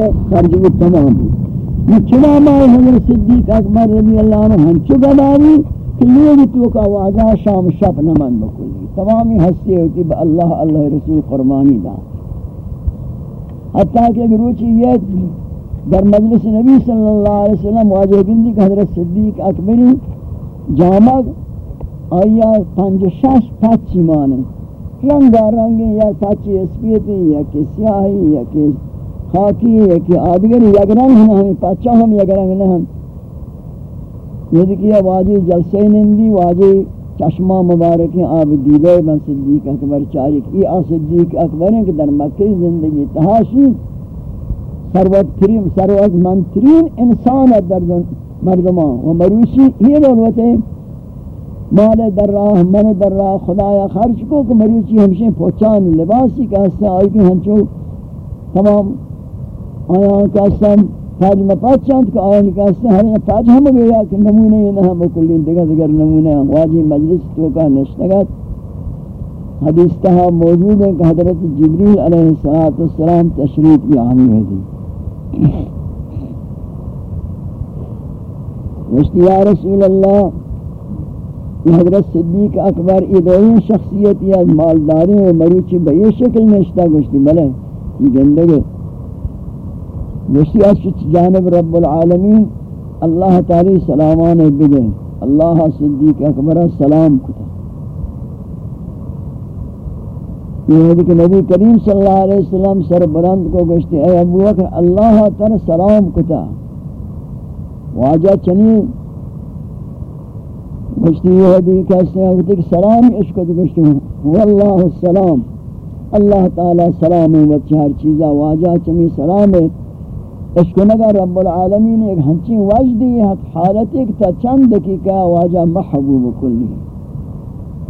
آئینے خرج بود تمام یہ چنا مائی حضرت صدیق اکبر رضی اللہ عنہ ہم ہنچو گداری کہ لوگ تو کا واجہ شام شب نمن بکلی۔ تمامی ہستی ہوتی با اللہ اللہ رسول قربانی دا۔ حتیٰ کہ اگر روچی یہ در مجلس نبی صلی اللہ علیہ وسلم واجہ گندی کہ حضرت صدیق اکبری جامع آیا پنج شش پچی مانے۔ رنگا رنگی یا پچی اسپیتی یا کہ سیاہی یا کہ خاکی یا کہ آدگری یک رنگ ہم ہمیں پچا ہم یک رنگ نہ ہم یہ دیکھئے واجی جلسے نندی، واجی چشمہ مبارک ہیں آب دیدے بن صدیق اکبر چارک ای آ صدیق اکبر ہیں کہ در مکہ زندگی تحاشی سروت کریم سروت منترین انسان در مردمان۔ و مروشی یہ دولت ہے مال در راہ، من در راہ، خدایا خرچ کو کہ مروچی ہمشہ پہچان لباسی کا حصہ آئی کہ ہنچو تمام آیا کا حصہ تاج مپاچ کہ آیا کا حصہ ہر تاج ہم گیا کہ نمونے یہ نہ ہم کلین دیگر دیگر نمونے ہم واجی مجلس تو کا نشتگت حدیث تہا موجود ہے کہ حضرت جبریل علیہ السلام تشریف کی آمی ہے دی وشتی یا رسول اللہ یہ حضرت صدیق اکبر ادوین شخصیت یا مالداری و مروچی بئی شکل میں اشتا گوشتی. بلے، یہ گندگے گوشتی اس جانب رب العالمین، اللہ تعالی سلامان بدے اللہ صدیق اکبر سلام کتا۔ یہ ہے کہ نبی کریم صلی اللہ علیہ وسلم سر برند کو گوشتی اے ابو بکر، اللہ تر سلام کتا۔ واجہ چنین گشتی یہ حدیث کہتے ہیں کہ سلام عشق کو گشتی ہوں۔ واللہ السلام۔ اللہ تعالی سلام و چہر چیزا واجہ چمی سلام ہے۔ عشق نگا رب العالمین ایک ہنچی وجدی حالت ایک تا چند دقیقہ واجہ محبوب کلی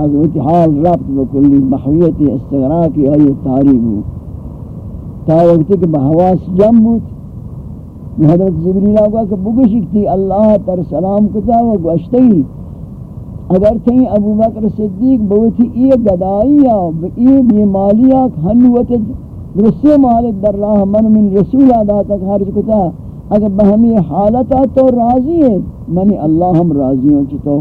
از اتحال ربط بکلی محویت استغراقی آئی تاریب تا وقتی کہ بحواس جم بود حضرت جبریل آگا کہ بگشکتی اللہ تر سلام کتا و گوشتی اگر تھی ابو بکر صدیق بوتی ای گدائی یا ای بیمالیا ہنوت درسے مالک در راہ من من رسول ادا تک خرج کتا، اگر بہمی حالتا تو راضی ہے، منی اللہ ہم راضی ہوں چتو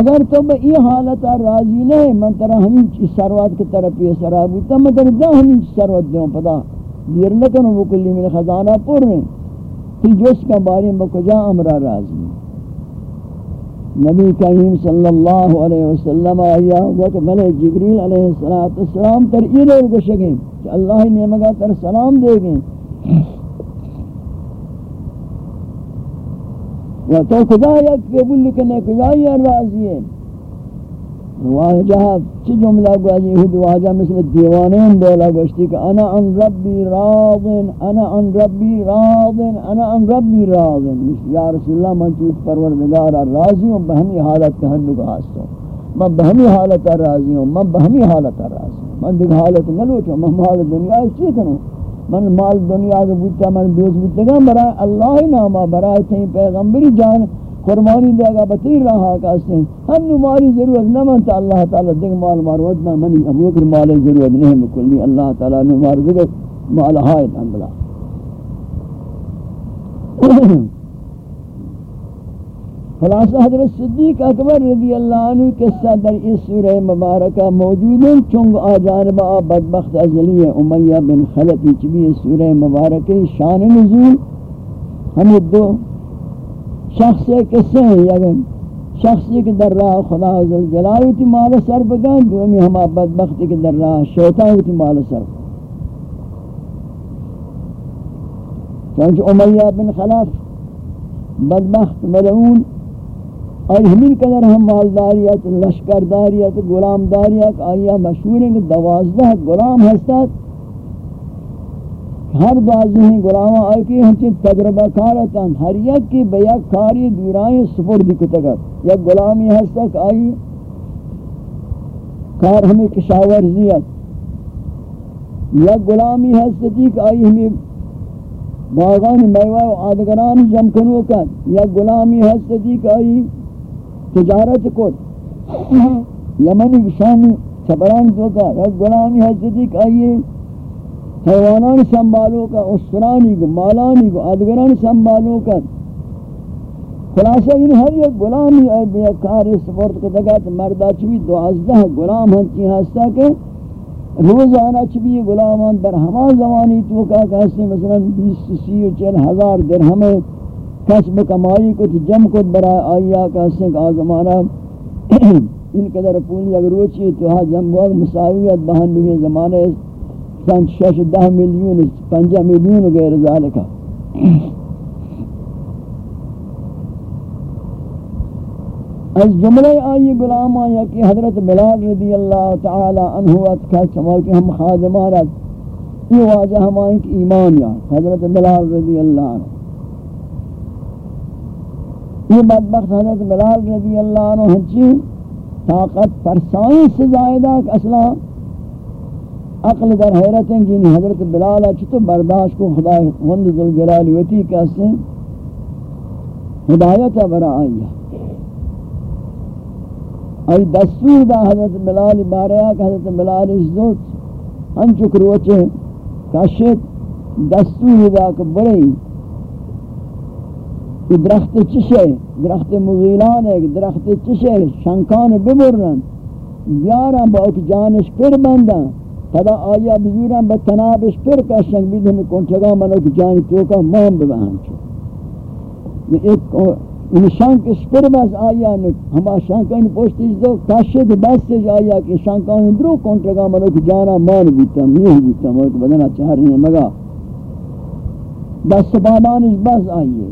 اگر تو بہ ای حالتا راضی نہیں، من ترہ ہمیں چی سروات کی طرف یہ سرابی تا من ترہ دا ہمیں چی سروات دیوں پدا۔ دیر لکنو بکلی من خزانہ پر رہے تی جس کا بارے میں کجا امرہ راضی ہے نبی کریم صلی اللہ علیہ وسلم آیا، وقت بلے جبریل علیہ السلام تر یہ لوگ گشگیں کہ اللہ نعمگا تر سلام دے گئیں۔ و تو خدا یک قبول لکنے خدا یا راضی ہے واجہ چی جملہ گوازی ہی واجہ مثل دیوانین دولا گوشتی کہ انا ان ربی راضن، انا ان ربی راضن، انا ان ربی راضن۔ یا رسول اللہ، من چوت پروردگارا راضی ہوں بہمی حالت کا ہنو کا حصہ ہوں۔ من بہمی حالت راضی ہوں، من بہمی حالت راضی ہوں۔ من دیکھ حالت نلوچا من مال دنیا چی کنوں من مال دنیا کے بودتا من دوست بودتا گا برای اللہ نامہ برای تین پیغمبری جان۔ قربانی دے گا، بطیر رہا کاستے ہیں ہم نماری ضرورت نہ منتا اللہ تعالیٰ دیکھ مال مارود نہ منی۔ ابو اکر مال ضرورت نہیں مکلی اللہ تعالیٰ نمار دیکھ مال حائد اندلا خلاصہ حضرت صدیق اکبر رضی اللہ عنہ قصہ در اس سورہ مبارکہ موجود ہیں چونگ آجانب آ بدبخت ازلی امیہ بن خلفی چبی سورہ مبارکہ شان نزول۔ ہمیں دو شخص کسے ہیں یعنی شخصی کے در راہ خدا عزل جلال ہوتی مال سر بگن بگان دومی ہما بدبختی کے در راہ شیطان ہوتی مال سر۔ چونچہ امیہ بن خلاف بدبخت ملعون اور ہمین قدر ہم مالداریت، لشکرداریت، غلامداریت آیا مشہور ہیں کہ دوازدہ غلام ہستات ہر بازی ہیں غلامہ آئی کہ ہم چیز تجربہ کارتا ہر یک کی بیک کاری دورائیں سپر دکتگت یک غلامی ہستک آئی، کار ہمیں کشاورزیت یک غلامی ہستی کہ آئی، ہمیں باغان میوہ و آدگران جمکنو کن یک غلامی ہستی کہ آئی، تجارت کت یمنی شامی سبران دوکا یک غلامی ہستی کہ آئی حیوانان سنبھالو کا اسرانی کو، مالانی کو، ادگران سنبھالو کا خلاصہ ان ہر ایک غلامی ہے بے کار سپورٹ کو دگا تو مردہ چوی دوازدہ غلام ہنچی ہستا کہ روزانہ چوی غلامان در ہما زمانی تو کا کہتے مثلا بیس، سی و چل ہزار درہم کسب کمائی کو جم کو برا آیا کہتے ہیں کہ آزمانہ ان قدر پولی اگر روچی تو ہاں جم کو مساویت بہن دوگے زمانے سنت شش دہ ملیون پنجہ ملیون غیر ذالکہ از جملے آئی غلام آیا کہ حضرت بلال رضی اللہ تعالی عنہ اتکا چما کہ ہم خادمانت یہ واجہ ہمائیں کہ ایمان یا حضرت بلال رضی اللہ عنہ یہ بدبخت حضرت بلال رضی اللہ عنہ ہنچی طاقت پرسائیں سے زائدہ کہ اصلا عقل در حیرت ہیں کہ حضرت بلال چطور برداشت کو خدا وند ذوالجلال وتی کہتے ہیں۔ ہدایت برا آئیہ ای دستور دا حضرت بلال باریا کہ حضرت بلال ازدوت ہنچک روچے کشت دستور دا کہ بڑی درخت چشے درخت مغیلان ہے۔ درخت چشے شنکان ببرن بیارن با اک جانش پر بندن۔ تدا آیا بزورن با تنابش پر کشنگ بید ہمیں کنچگا من اک جانی توکا مام ببہن چھو ایک ان شانک سپر بس آیا نو ہما شانکان پوشتیش دو کاشد بستش آیا کہ شانکان درو کنٹرگا منو کہ جانا مان بیتا میہ بیتا موک بدنا چہر نہیں مگا. دست بابانش بس آئیے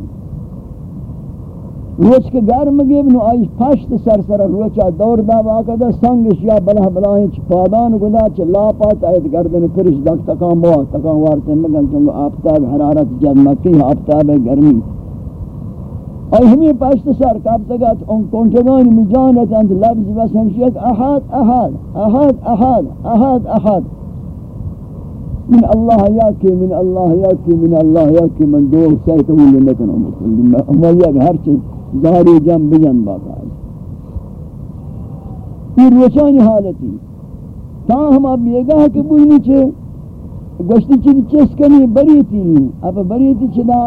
روچ کے گرم گیب نو آئی پشت سر سر روچا دور دا واقع دا سنگش یا بلہ بلاہیں چھ پادان گدا چھ لاپا تایت گردن پرش دک تکان بوا تکان وارتن مگن چونگو آفتاب حرارت جد مکی آفتاب گرمی اور ہمیں پشت سر کب تک ان کنٹگان میں جانت اند لفظ بس ہمشیت احد احد احد احد احد احد من اللہ یاکی من اللہ یاکی من اللہ یاکی من دو سیت ہوئی لکن اما یک ہر چیز داری جم بجن باقا ہے پھر روچانی حالتی. تا ہم اب یہ گاہ کہ بوئی چھے، گوشتی چیز چسکنی بری تھی۔ اب بری تھی چدا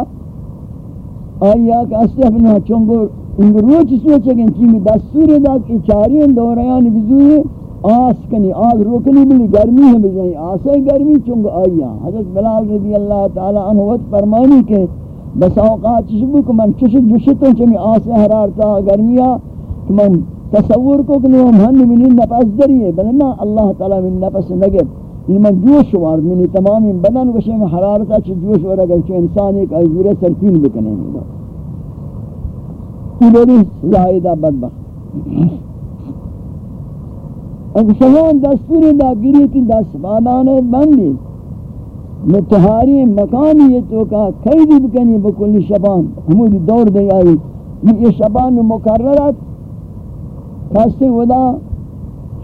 آیا کہ اسف نہ چونگو ان روچ سوچے گن چی دستور دا کہ چارین دوریان بزوی آس کنی، آگ روکنی بلی، گرمی ہے بجائی۔ آسے گرمی چونگو آیا حضرت بلال رضی اللہ تعالی عنہ وقت فرمانی کہ بس اوقات چشبو کہ من چشت جشتوں چمی آسے حرارتا گرمیا کہ من تصور کو کہ ہم ہن منی نفس دریئے بلنا اللہ تعالی من نفس نگب این یعنی من جوش وارد منی تمامی بدن وشیم حرارتا چی جوش وارد اگر چی انسان ایک ایزور سرطین بکنے میدا تیلوری زائدہ بدبخت۔ اگر شہان دستوری دا گری تی دست بادان بندی۔ متحاری مکانی یہ تو کہا قیدی بکنی بکلی شبان. ہمودی دور دی آئی. یہ شبان مکررت کسی ودا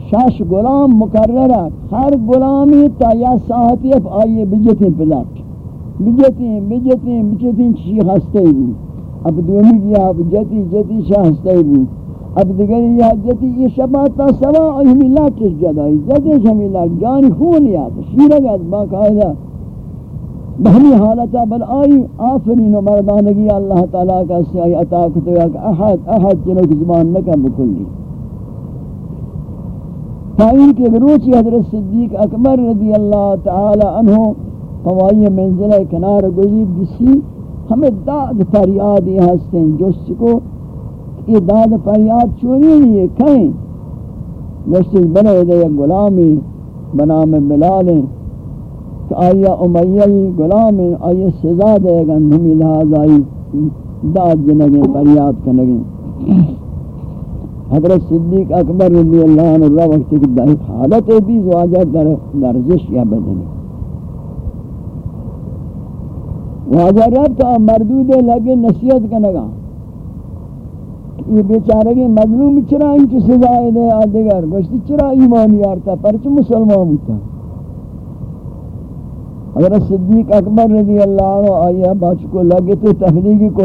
شش غلام مقرر ہر غلامی تا یا ساعتی اف آئیے بجتیں پلاک. بجتیں بجتیں بجتیں چی ہستے بھی اب دومی گیا اب جتی جتی شاہ ہستے بھی اب دیگر یہ جتی یہ شبات تا سوا ہمی لاکش جدائی. جتی ہمی لاک جانی خون یاد. شیرہ گد باقاعدہ. بہنی حالتا بل آئی آفرین و مردانگی اللہ تعالیٰ کا سیائی عطا کتو یا کہ احد احد جنوک زبان نکا بکلی۔ تائین کے گروچی حضرت صدیق اکبر رضی اللہ تعالی عنہ فوائی منزلہ کنار گزید جسی، ہمیں داد فریاد یہ ہستیں جس کو یہ داد فریاد چونی نہیں ہے، کہیں۔ گوشتی بنے دے غلامی بنام بلالیں کہ آیا امیہی غلام آیا سزا دے گا ہمیں لہذا داد جنگیں، فریاد کنگیں۔ حضرت صدیق اکبر رضی اللہ عنہ را وقتی کہ در حالت بھی زواجہ در درزش یا بدنی۔ واجہ رب تو مردود لگے نصیحت کنگا۔ یہ بیچارگی مظلوم چرا انچ سزائے دے آدھگر گوشتی چرا ایمان یارتا، پرچ مسلمان ہوتا۔ حضرت صدیق اکبر رضی اللہ عنہ آیا باچ کو لگے تو تحلیقی کو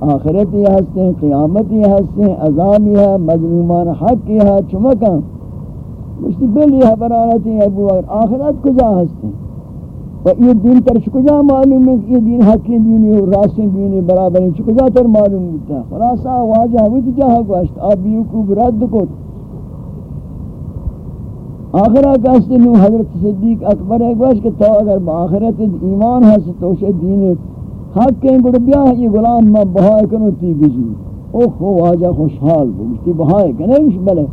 آخرت یہ ہستے ہیں، قیامت یہ ہستے ہیں، عذاب یہ ہے، مظلومان حق یہ ہے چمکا مجھتی بل یہ برانتی ابو اگر آخرت کجا ہستے ہیں؟ و یہ دین تر کجا معلوم ہے کہ یہ دین حقی دینی و راستین دینی برابر ہیں کجا تر معلوم ہوتا ہے۔ خلاصا واجہ ہوئی جہاں گوشت آپ بیوکوب رد کت آخرہ کہستے نو حضرت صدیق اکبر ہے گوشت کہ تو اگر باخرت ایمان ہے تو اسے دین حق کہیں گوڑ بیا یہ غلام میں بہائے کنو تی بجو او خو واجہ خوشحال بگشتی بہائے کنے مش بلے۔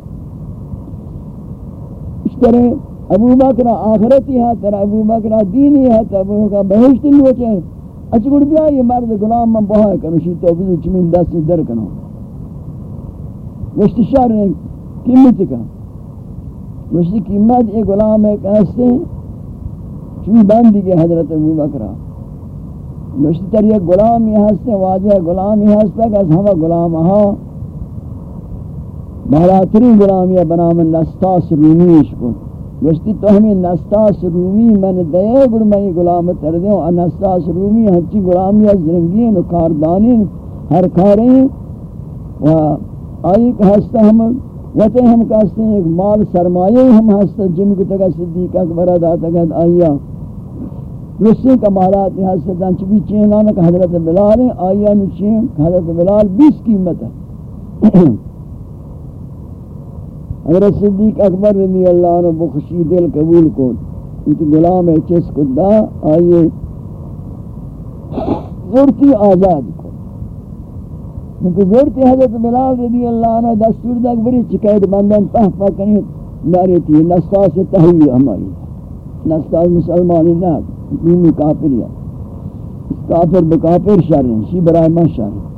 اس طرح ابو بکر آخرتی ہے، تر ابو بکر دینی ہے، تر ابو بکر بہشتی لوچے اچھ گڑ بیا یہ مرد غلام من بہا کنو، شی تو بزو چمین دست در کنو۔ وشتی شہر نے قیمت کا وشتی قیمت یہ غلام ہے کہستے چمی بندی کے حضرت ابو بکر۔ وشتی تر یہ غلام یہ ہستے واجہ غلام یہ ہستا کہ ہما غلام ہاں بہراتری غلامیہ بنامن نستاس رومیش کو۔ گوشتی تو ہمیں نستاس رومی، من دے گڑ میں غلام تر دے نستاس رومی ہچی غلامی از رنگین و کاردانی ہر کاریں۔ و آئی کہ ہستا ہم وتے ہم کہتے ہیں ایک مال سرمایہ ہم ہستا جن کو تک صدیق اکبر ادا تک آیا رسی کمالات ہستا دانچ بھی چینانا کہ حضرت بلال ہیں آیا نچین حضرت بلال بیس قیمت ہے۔ حضرت صدیق اکبر رضی اللہ عنہ بخشی دل قبول کو انتی غلام ہے، چس کو دا، آئیے۔ زورتی آزاد کو انتی زورتی حضرت بلال رضی اللہ عنہ دستور دا بری چکایت بندن پہ کنی ناری تھی نستاس تحوی ہماری۔ نستاس مسلمانی نہ، دینی کافر یا کافر بکافر شر ہیں، شی برای من شر ہیں۔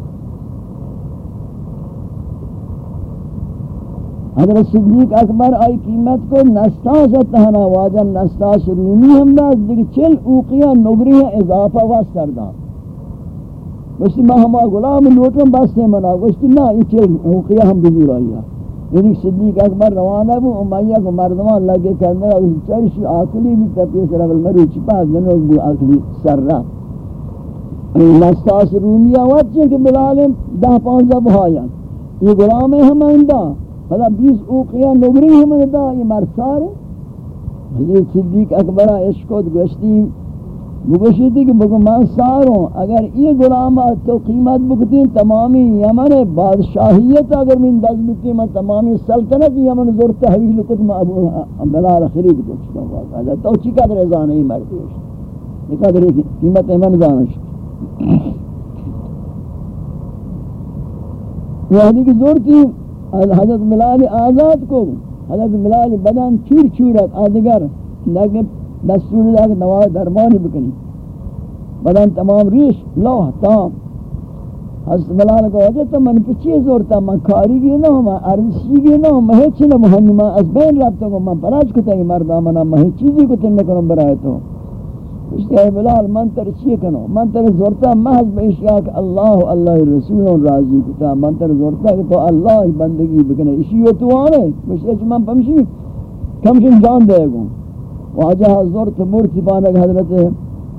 حضرت صدیق اکبر آئی قیمت کو نستاس تہنا واجہ نستاس رومی ہم دا دیکھ چل اوقیہ نگری اضافہ واسطر دا گوشتی ما ہما غلام لوٹن بستے منا گوشتی نا یہ چل اوقیہ ہم بزور آئی یعنی صدیق اکبر روانہ بو امیہ کو مردمان لگے کرنے گا اس چرشی آکلی بھی تپیس رغل مروچی پاک دنوگ بو آکلی سر رہا نستاس رومی آوات کہ بلالیم دہ پانزہ بہایا یہ غلام ہم اندہ فلا بیس اوقیہ نگری ہمیں دا یہ مرسار ہے حضرت صدیق اکبرہ عشقت گوشتی بگوشتی کہ بگو من ساروں اگر یہ غلامات تو قیمت بکتیں تمامی یمن بادشاہیت، اگر من دست بکتی میں تمامی سلطنت یمن زور تحویل کت، میں ابو بلال خرید کچھتا ہوں تو چی قدر ازان نہیں مرتی یہ قدر قیمت من زانش یہ یعنی حدیث زور کی حضرت ملال آزاد کو۔ حضرت ملال بدن چور چورت، آدگر لیکن دستور دا کہ نواز درمانی بکنی. بدن تمام ریش، لوح، تام. حضرت ملال کو وجہ تو من پچھے زورتا من کاری گی نہ من عرضی گی نہ من ہیچ نہ مہنی من از بین رابطوں کو من پراج کتا گی مردہ منا من ہیچ چیزی کو تن نکنم برای تو. اشتی ہے بلال، من تر چیئے کنو من تر زورتا محض بے اشیاء کہ اللہ اللہ رسول راضی کتا من تر زورتا کہ تو اللہ بندگی بکنے اسی و تو آنے مشتی ہے من پمشی؟ کمشن جان دے گو واجہ زورت مرتی پانک حضرت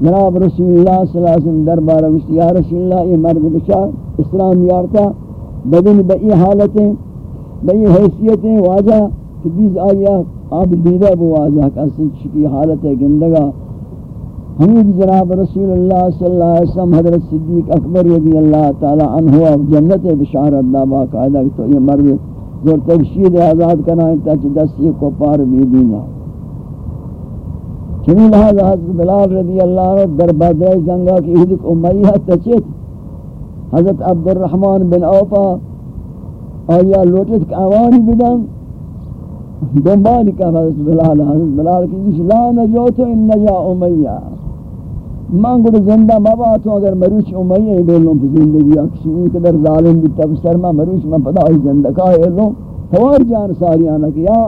جناب رسول اللہ صلی اللہ علیہ وسلم دربارہ مشتی یا رسول اللہ، یہ مرد بشار اسلام یارتا، بدن بئی حالتیں بئی حیثیتیں واجہ کہ بیز آیا آپ دیدہ بو واجہ، کہ اصل چکی حالت ہے، گندگا۔ حمید جناب رسول اللہ صلی اللہ علیہ وسلم، حضرت صدیق اکبر رضی اللہ تعالی عنہ جنت بشارت دا باقاعدہ تو یہ مرد جو تبشیر آزاد کرنا ہے تاچہ دستی کو پار بھی دینا۔ چنی لہذا حضرت بلال رضی اللہ عنہ در بدر جنگا کی حدق امیہ تچیت حضرت عبد الرحمن بن اوفا آیا لوٹت کعوانی بدن؟ دنبالی کا حضرت بلال حضرت بلال کی لا نجوت ان نجا امیہ۔ من گوڑ زندہ مباتوں اگر مروچ امیہ بولوں پہ زندگی اکشی این قدر ظالم بھی تبسر میں مروچ میں پدا ہی زندہ کہا لوں توار جان ساریانا کیا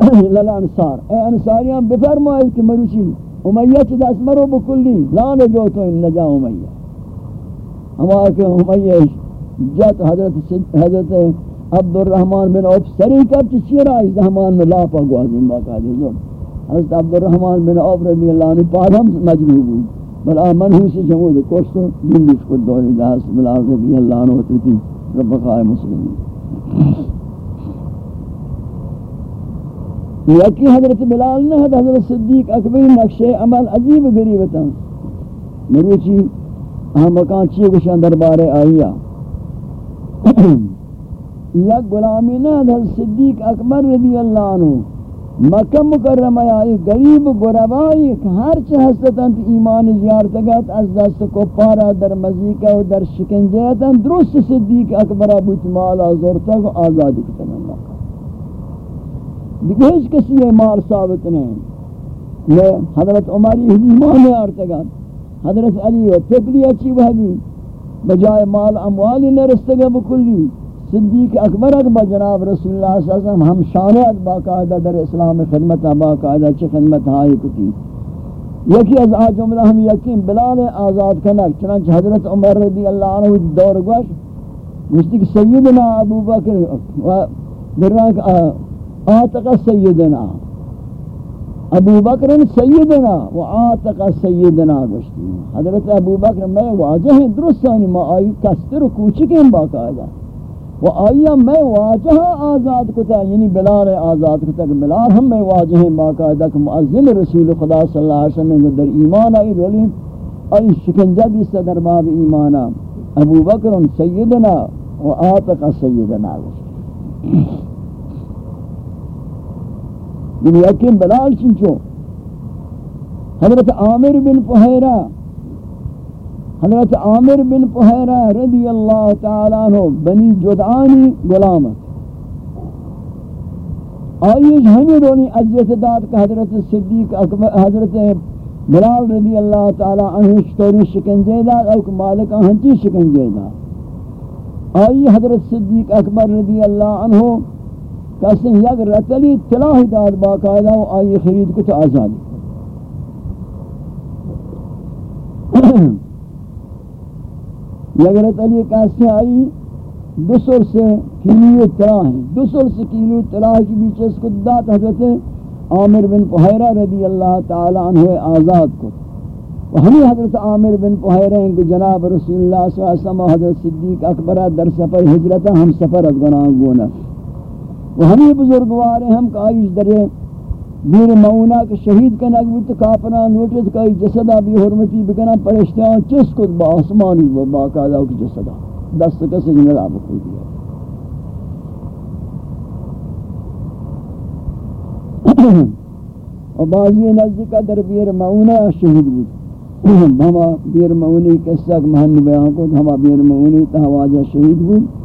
للا انصار. اے انصاریان بفرمائے کہ مروچی، امیہ چی دست مرو بکلی لا نجو تو ان نجا امیہ. ہمارے کہ امیہ جت حضرت حضرت عبد الرحمن بن عوف سری کب چی چیرا اس دہمان میں لاپا گوازن باقا دیزور حضرت عبد الرحمن بن عوف رضی اللہ عنہ پار ہم مجروح ہوئی. بل آمن ہوں سے جمود کوشتو دندش کو دوری داس بلال رضی اللہ عنہ وطوتی رب خواہ مسلمین یکی حضرت بلال نے حضرت صدیق اکبر نقشے عمل عجیب غریبتا مروچی، ہم مکان چیئے گشان دربارے آئیا یک غلامی نے حضرت صدیق اکبر رضی اللہ عنہ۔ مکہ مکرمہ آئی، غریب غربائی ہر چہ ہستتاں ایمان زیارت گت از دست کو پارا در مزیکہ و در شکنجیتاں درست صدیق اکبر ابو مالا زورتا کو آزادی کتنا اللہ دیکھیں اس کسی یہ مال ثابت نہیں۔ یہ حضرت عمری ہدی ایمان زیارت گت حضرت علی و تبلی اچھی وحدی بجائے مال اموالی نرستگا بکلی۔ صدیق اکبر با جناب رسول اللہ صلی اللہ علیہ وسلم ہم شانت باقاعدہ در اسلام خدمت ہاں، باقاعدہ چی خدمت ہائی کتی۔ یکی از آج جملہ ہم یقین بلال آزاد کنک، چنانچہ حضرت عمر رضی اللہ عنہ دور گوش۔ مجھتی کہ سیدنا ابو بکر در رنگ آتق سیدنا. ابو بکر سیدنا و آتق سیدنا گوشتی حضرت ابو بکر میں واجہ درستانی ما آئی کستر و کوچکیں باقاعدہ و آیا میں واجہ آزاد کتا یعنی بلال آزاد کتا، کہ بلال ہم میں واجہ ہیں باقاعدہ کہ معظم رسول خدا صلی اللہ علیہ وسلم در ایمان آئی رولی آئی شکنجہ دیستا در باب ایمانا. ابو بکر سیدنا و آتق سیدنا گشتی یعنی یقین بلال چنچو حضرت عامر بن فہیرہ حضرت عامر بن پہیرہ رضی اللہ تعالیٰ عنہ بنی جدعانی غلامت آئیش ہمیں رونی عزیت داد کا حضرت صدیق اکبر حضرت بلال رضی اللہ تعالیٰ عنہ شتوری شکنجے داد اوک مالکہ ہنچی شکنجے داد آئی حضرت صدیق اکبر رضی اللہ عنہ کسی یک رتلی تلاہ داد باقاعدہ و آئی خرید کو تو آزادی یگرت علی کیسے آئی دو سر سے کیلو اطلاع ہیں دو سر سے کیلو اطلاع کی بیچ اس کو دات حضرت عامر بن پہیرہ رضی اللہ تعالی عنہ آزاد کو و ہمیں حضرت عامر بن پہیرہ ہیں کہ جناب رسول اللہ صلی اللہ علیہ وسلم حضرت صدیق اکبرہ در سفر حجرتا ہم سفر از گناہ گونا و ہمیں بزرگوار ہیں، ہم کہ آئیش در دیر مونا کے شہید کا نگوی کافران نوٹت کا جسدہ بھی حرمتی بکنا پرشتیاں چس کت با آسمانی با باقاعدہ کی جسدہ۔ دست کا سجنہ آپ دیا۔ اور بعضی نزدی کا در بیر مونا شہید بود۔ ہما بیر مونی قصہ محن بیان کو، ہما بیر مونی تہواجہ شہید بود۔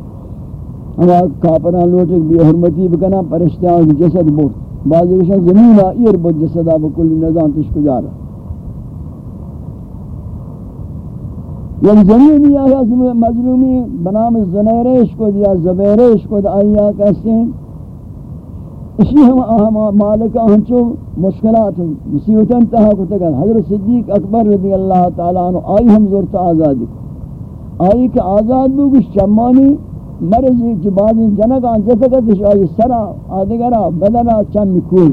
ہما کافران لوٹک بھی حرمتی بکنا پرشتیاں جسد بود. بعضی وشن زمین ایر بود، جسدا بکلی نظام تشکو جارا. یک زمین یا مظلومی بنام زنیرش کو یا زبیرش کو آیا کہتے ہیں اسی ہم مالکہ ہنچو مشکلات مصیبتاں تہا کو تکن حضرت صدیق اکبر رضی اللہ تعالی عنہ، آئی ہم زورتا آزادی. آئی کہ آزاد بو چمانی مرضی کہ بعضی جنگ جنگان جسکتش آئی سرا، آدگرا، بدنا چمی کول.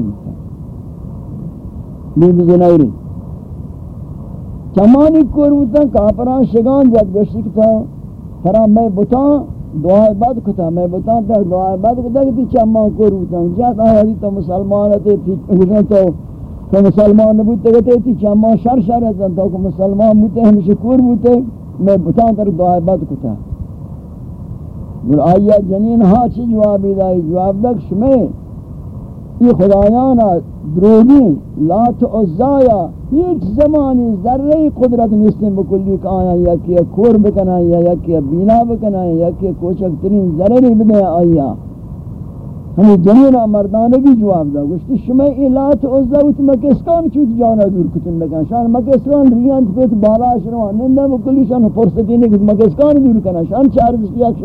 بی بزنائری چمانی کور بودتا کافران شگان جد گشتی کتا ترا میں بتان دعائے بد کتا میں بتان تا دعائے بد کتا کہ چمان کور بودتا جات آیا دی تو مسلمان تے تھی گوشن تو کہ مسلمان نبودتا کہ تی چمان شر شر ہے تو مسلمان بودتے ہمیشہ کور بودتے میں بتان تا دعائے بد کتا بل آیا جنین ہاں چی جوابی دائی؟ جواب دک شمی یہ خدایانا دروگی لات عزایا ہیچ زمانی ذرہی قدرت نسلم بکلی کہ آیا یا کیا کور بکنا یا یا کیا بینا بکنا یا کیا کوچک ترین ذرہی بدے آیا۔ ہمیں جنینا مردانگی جواب دا گوشتی شمی ای لات عزا ویت مکسکان چوت جانا دور کتن بکن۔ شان مکسکان ریانت پیت بالا شروع، نندہ بکلی شان فرصتی نہیں مکسکان دور کنا۔ شان چار بسکی اک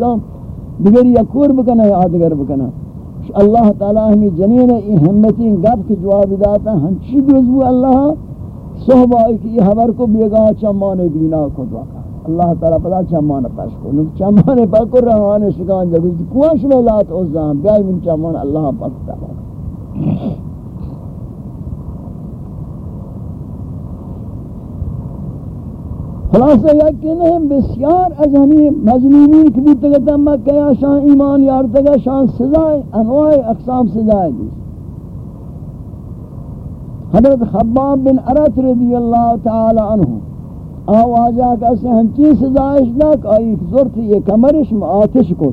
دیگر یا کور بکنا یا آدگر بکنا۔ اللہ تعالی ہمیں جنین ای ہمتی گب کے جواب داتا ہنچی دوزبو اللہ؟ صحبہ کی یہ حبر کو بیگا چمان بینا کو دعا اللہ تعالی پتا چمان پاش کو۔ نک چمان پاک کو روان شکان جگو کوش میں لات اوزان بیائی من چمان اللہ پاک تعالی خلاصہ یکی نہیں بسیار از ہمیں مظلومین کی بودتا گتا مکہ یا شان ایمان یارتا گا شان سزائے انواع اقسام سزائے دی حضرت خباب بن عرط رضی اللہ تعالی عنہ آوازہ کسی ہنچی سزائش نک آئی زورت یہ کمرش آتش کو۔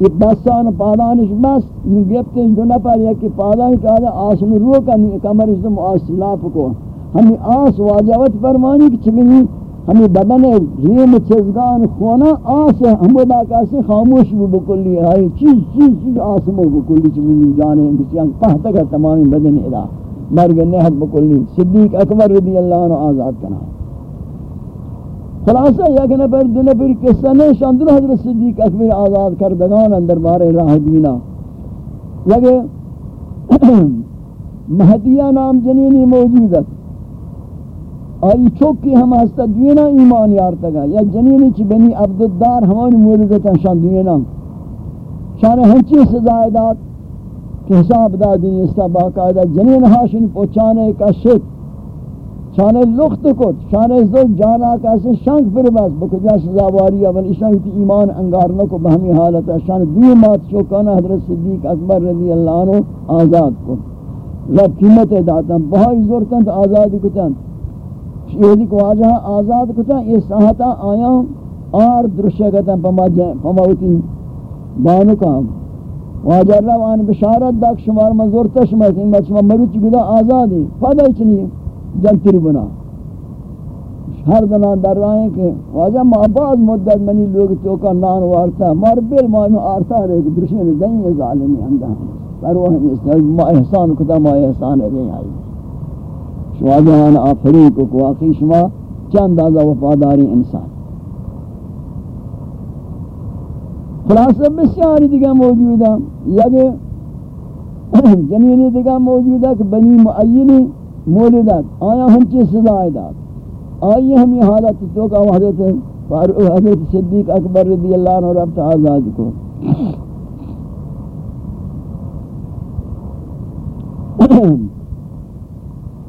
یہ بسان پادانش بس، یہ گفتے ہیں دو نفر یکی پادان کہا آسن رو کا کمرش دم آسلاف کو ہمیں آس واجبت فرمانی کہ چمینی ہمیں بدن ریم چزگان خونا آس ہے ہمودا کسی خاموش بھی بکلی ہے۔ چیز چیز چیز آسمو بکلی چیز چمینی جانے ہیں۔ کسی بچیان پہتا کر تمامی بدن ادا۔ مرگ نہت بکلی۔ صدیق اکبر رضی اللہ عنہ آزاد کنا۔ خلاصہ یک نفر، دو نفر قصہ نہیں شاندر حضرت صدیق اکبر آزاد کردگان اندر بارے راہ دینا۔ لگے مہدیہ نام جنینی موجود ہے۔ آئی چوکی ہم ہستا دوینا ایمان یارتا گا. یا جنینی چی بنی عبدالدار ہمانی موردتا شان دوینا. شان ہنچی سزائدات کہ حساب دا دین اس باقاعدہ. جنین ہاشن پوچانے کا شک. شانے لخت کت. شانے زل جانا کیسے شنک پر بس. بکجا سزاواری اول اشان کی ایمان انگارنوں کو بہمی حالت. ہے شان دو مات چوکانا حضرت صدیق اکبر رضی اللہ عنہ آزاد کو رب قیمت داتا بہت زورتاں تو آزادی کتاں یعنی یہ کو آجا آزاد کتاں یہ ساہتا آیا، آر درشہ کتاں پما ہوتی بانو کام۔ واجر رو آن بشارت داک شمار مزور تشمت این بچما مروچ گدا آزادی پدا چنی جنتری بنا۔ ہر دنا در رہے ہیں کہ واجہ ما بعض مدت منی لوگ چوکا نان وارتا، مار بل ما آرتا رہے کہ درشن دیں ظالمی اندہ پروہ نہیں ما احسان کتا، ما احسان ہے آئی۔ شواجہ آن آفری کو واقعی شما چند آزا وفاداری انسان. خلاصہ بسیاری دیگا موجود ہے یکی جنینی دیگا موجود ہے کہ بنی معینی مولدت آیا ہم چی سزائی داد آئی ہم یہ حالت تو کہ حضرت حضرت صدیق اکبر رضی اللہ عنہ رب آزاد کو؟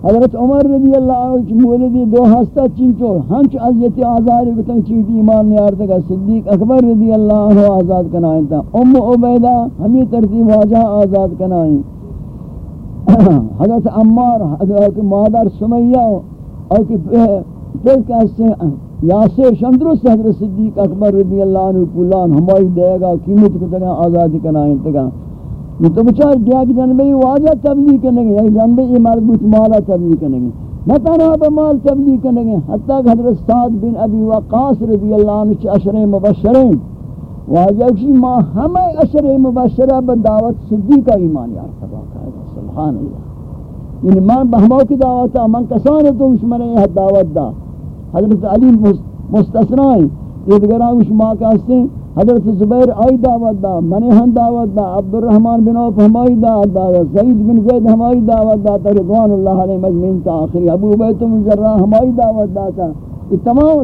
حضرت عمر رضی اللہ عنہ کی مولدی دو ہستا چنچو ہنچ عزیت آزاد بتن چیتی ایمان نیارتا کا صدیق اکبر رضی اللہ عنہ آزاد کنائیں تا ام عبیدہ ہمیں ترتیب واجہ آزاد کنائیں حضرت عمار، حضرت مادر سمیہ اور کہ پھر کہتے ہیں، یاسر شندرست حضرت صدیق اکبر رضی اللہ عنہ پولان ہمائی دے گا قیمت کو آزاد کنائیں تگا یہ تو بچار گیا کہ جنبے واجہ تبلیغ کرنے گے یعنی جنبے یہ مربوط مالا تبلیغ کرنے گے نہ تنہا بمال تبلیغ کرنے گے حتیٰ کہ حضرت سعد بن ابی وقاص رضی اللہ عنہ چی اشر مبشرین واجہ کشی ما ہمیں اشر مبشرہ بدعوت صدیقہ ایمان یار تباقہ ہے سبحان اللہ یعنی من بہموں کی دعوتا من کسان تو اس میں نے دعوت دا حضرت علی مستثنائیں یہ دیگران اس ماں کہتے ہیں حضرت زبیر آئی دعوت دا منیحن دعوت دا عبد الرحمن بن عوف ہمائی دعوت دا، سعید بن زید ہمائی دعوت دا، تا رضوان اللہ علیہ مجمعین تا آخری، ابو بیت من ذرہ ہمائی دعوت دا تا۔ یہ تمام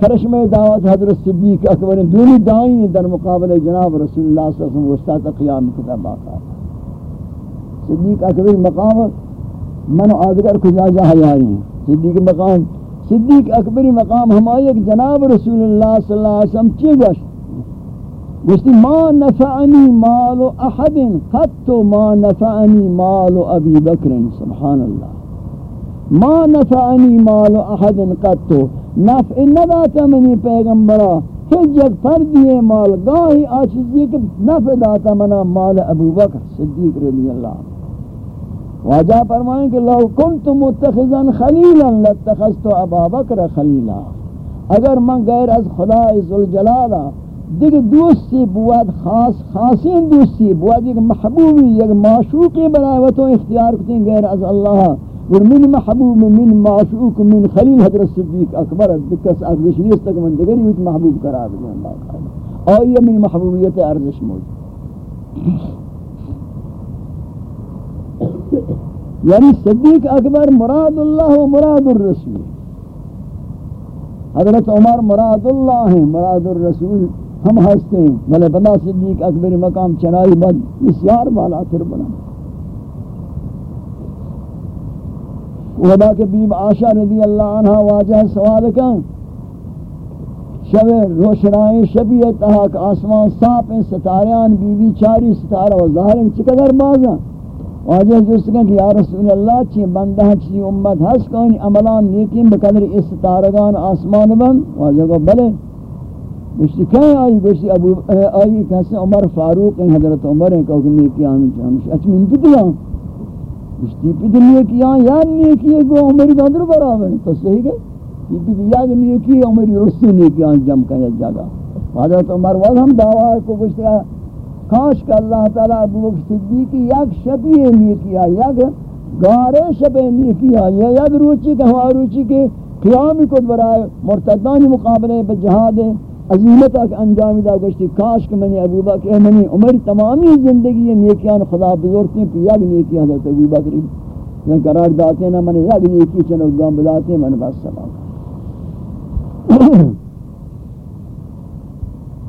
خرش دعوت حضرت صدیق اکبر دونی دائیں در مقابل جناب رسول اللہ صلی اللہ علیہ وسلم وسطات قیام کتاب آقا صدیق اکبر مقام من آدگر کجا جا حیائی ہیں۔ صدیق مقام، صدیق اکبری مقام ہمائی جناب رسول اللہ صلی اللہ علیہ وسلم چی گوشت گوشتی ما نفعنی مال احد قط ما نفعنی مال ابی بکر سبحان اللہ ما نفعنی مال احد قط. نفع نداتا منی پیغمبرا ہج یک فردی مال گاہی آچیزی کہ نفع داتا منا مال ابو بکر صدیق رضی اللہ واجہ فرمائیں کہ لو کنت متخذا خلیلا، لاتخذت ابا بکر خلیلا. اگر من غیر از خدا عزالجلالہ دیکھ دوستی بود، خاص، خاصین دوستی بود، یک محبوبی، یک معشوقی بنائے و تو اختیار کتیں غیر از اللہ اور من محبوب، من معشوق، من خلیل حضرت صدیق اکبر، دکس ارزش نیست تک من دیگری ہوئی محبوب قرار دیں اللہ آئیے من محبوبیت ارزش موجود یعنی صدیق اکبر مراد اللہ و مراد الرسول. حضرت عمر مراد اللہ ہیں مراد الرسول. ہم ہستے ہیں۔ بلے بنا صدیق اکبر مقام چنائی بد بسیار بالا تر بنا۔ ودا کے بیب آشا رضی اللہ عنہ واجہ سوال کن شب روشنائی شبیت کہ آسمان صاف ہیں ستاریان بی بی چاری، ستارہ و ظاہر ہیں۔ چقدر بازا واجہ جو سکن کہ یا رسول اللہ چی بندہ چی امت ہس کانی عملان نیکیم بقدر استارگان آسمان بند واجہ کو بلے گوشتی کہیں آئی گوشتی ابو آئی کہتے عمر فاروق ہیں، حضرت عمر ہیں، کہو کہ نیکی آمین چاہم اچھ من پتلا گوشتی پتل نیکیاں یا نیکی ہے گو عمری دادر برابر تو صحیح گئے یہ پتل یا نیکی ہے، عمری رسی نیکیاں جم کہیں جگہ۔ حضرت عمر وقت ہم دعویٰ کو گوشتی کاش کہ اللہ تعالیٰ ابو بکر صدیقی یک شبیہ نیکیا یک گارے شبیہ نیکیا یا یک روچی کہ ہوا روچی کے قیامی کد برائے مرتدانی مقابلے بجہاد عظیمت اک انجامی دا گوشتی، کاش کہ منی ابو بکر منی عمر تمامی زندگی نیکیان خدا بزرگ بزرگتی ہیں یک نیکی حضرت ابو بکر. یعنی یا قرار داتے ہیں منی یک نیکی چنو گام بلاتے ہیں من بس سلام.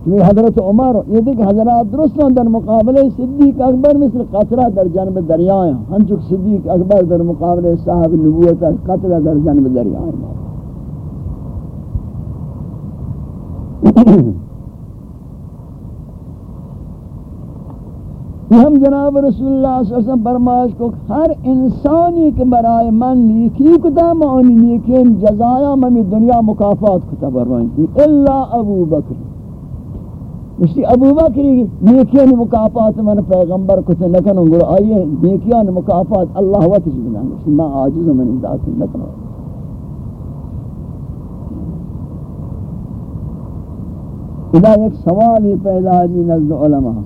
یہ حضرت عمر یہ دیکھ حضرات درست ہیں در مقابلے صدیق اکبر مثل قطرہ در جنب دریا ہیں ہنچک صدیق اکبر در مقابلے صاحب نبوت قطرہ در جنب دریا ہیں یہ ہم جناب رسول اللہ صلی اللہ علیہ وسلم فرمائش کو ہر انسانی کے برائے من نیکی کتا معنی نیکین جزایا، میں دنیا مکافات کتا برائیں اللہ ابو بکر۔ مشتی ابو بکری نیکیان مکافات من پیغمبر کچھ نکنوں گو آئیے نیکیان مکافات اللہ وقت جبنا مشتی ما آجز من ذات نکنوں اذا ایک سوالی پیدا جی نزد علماء،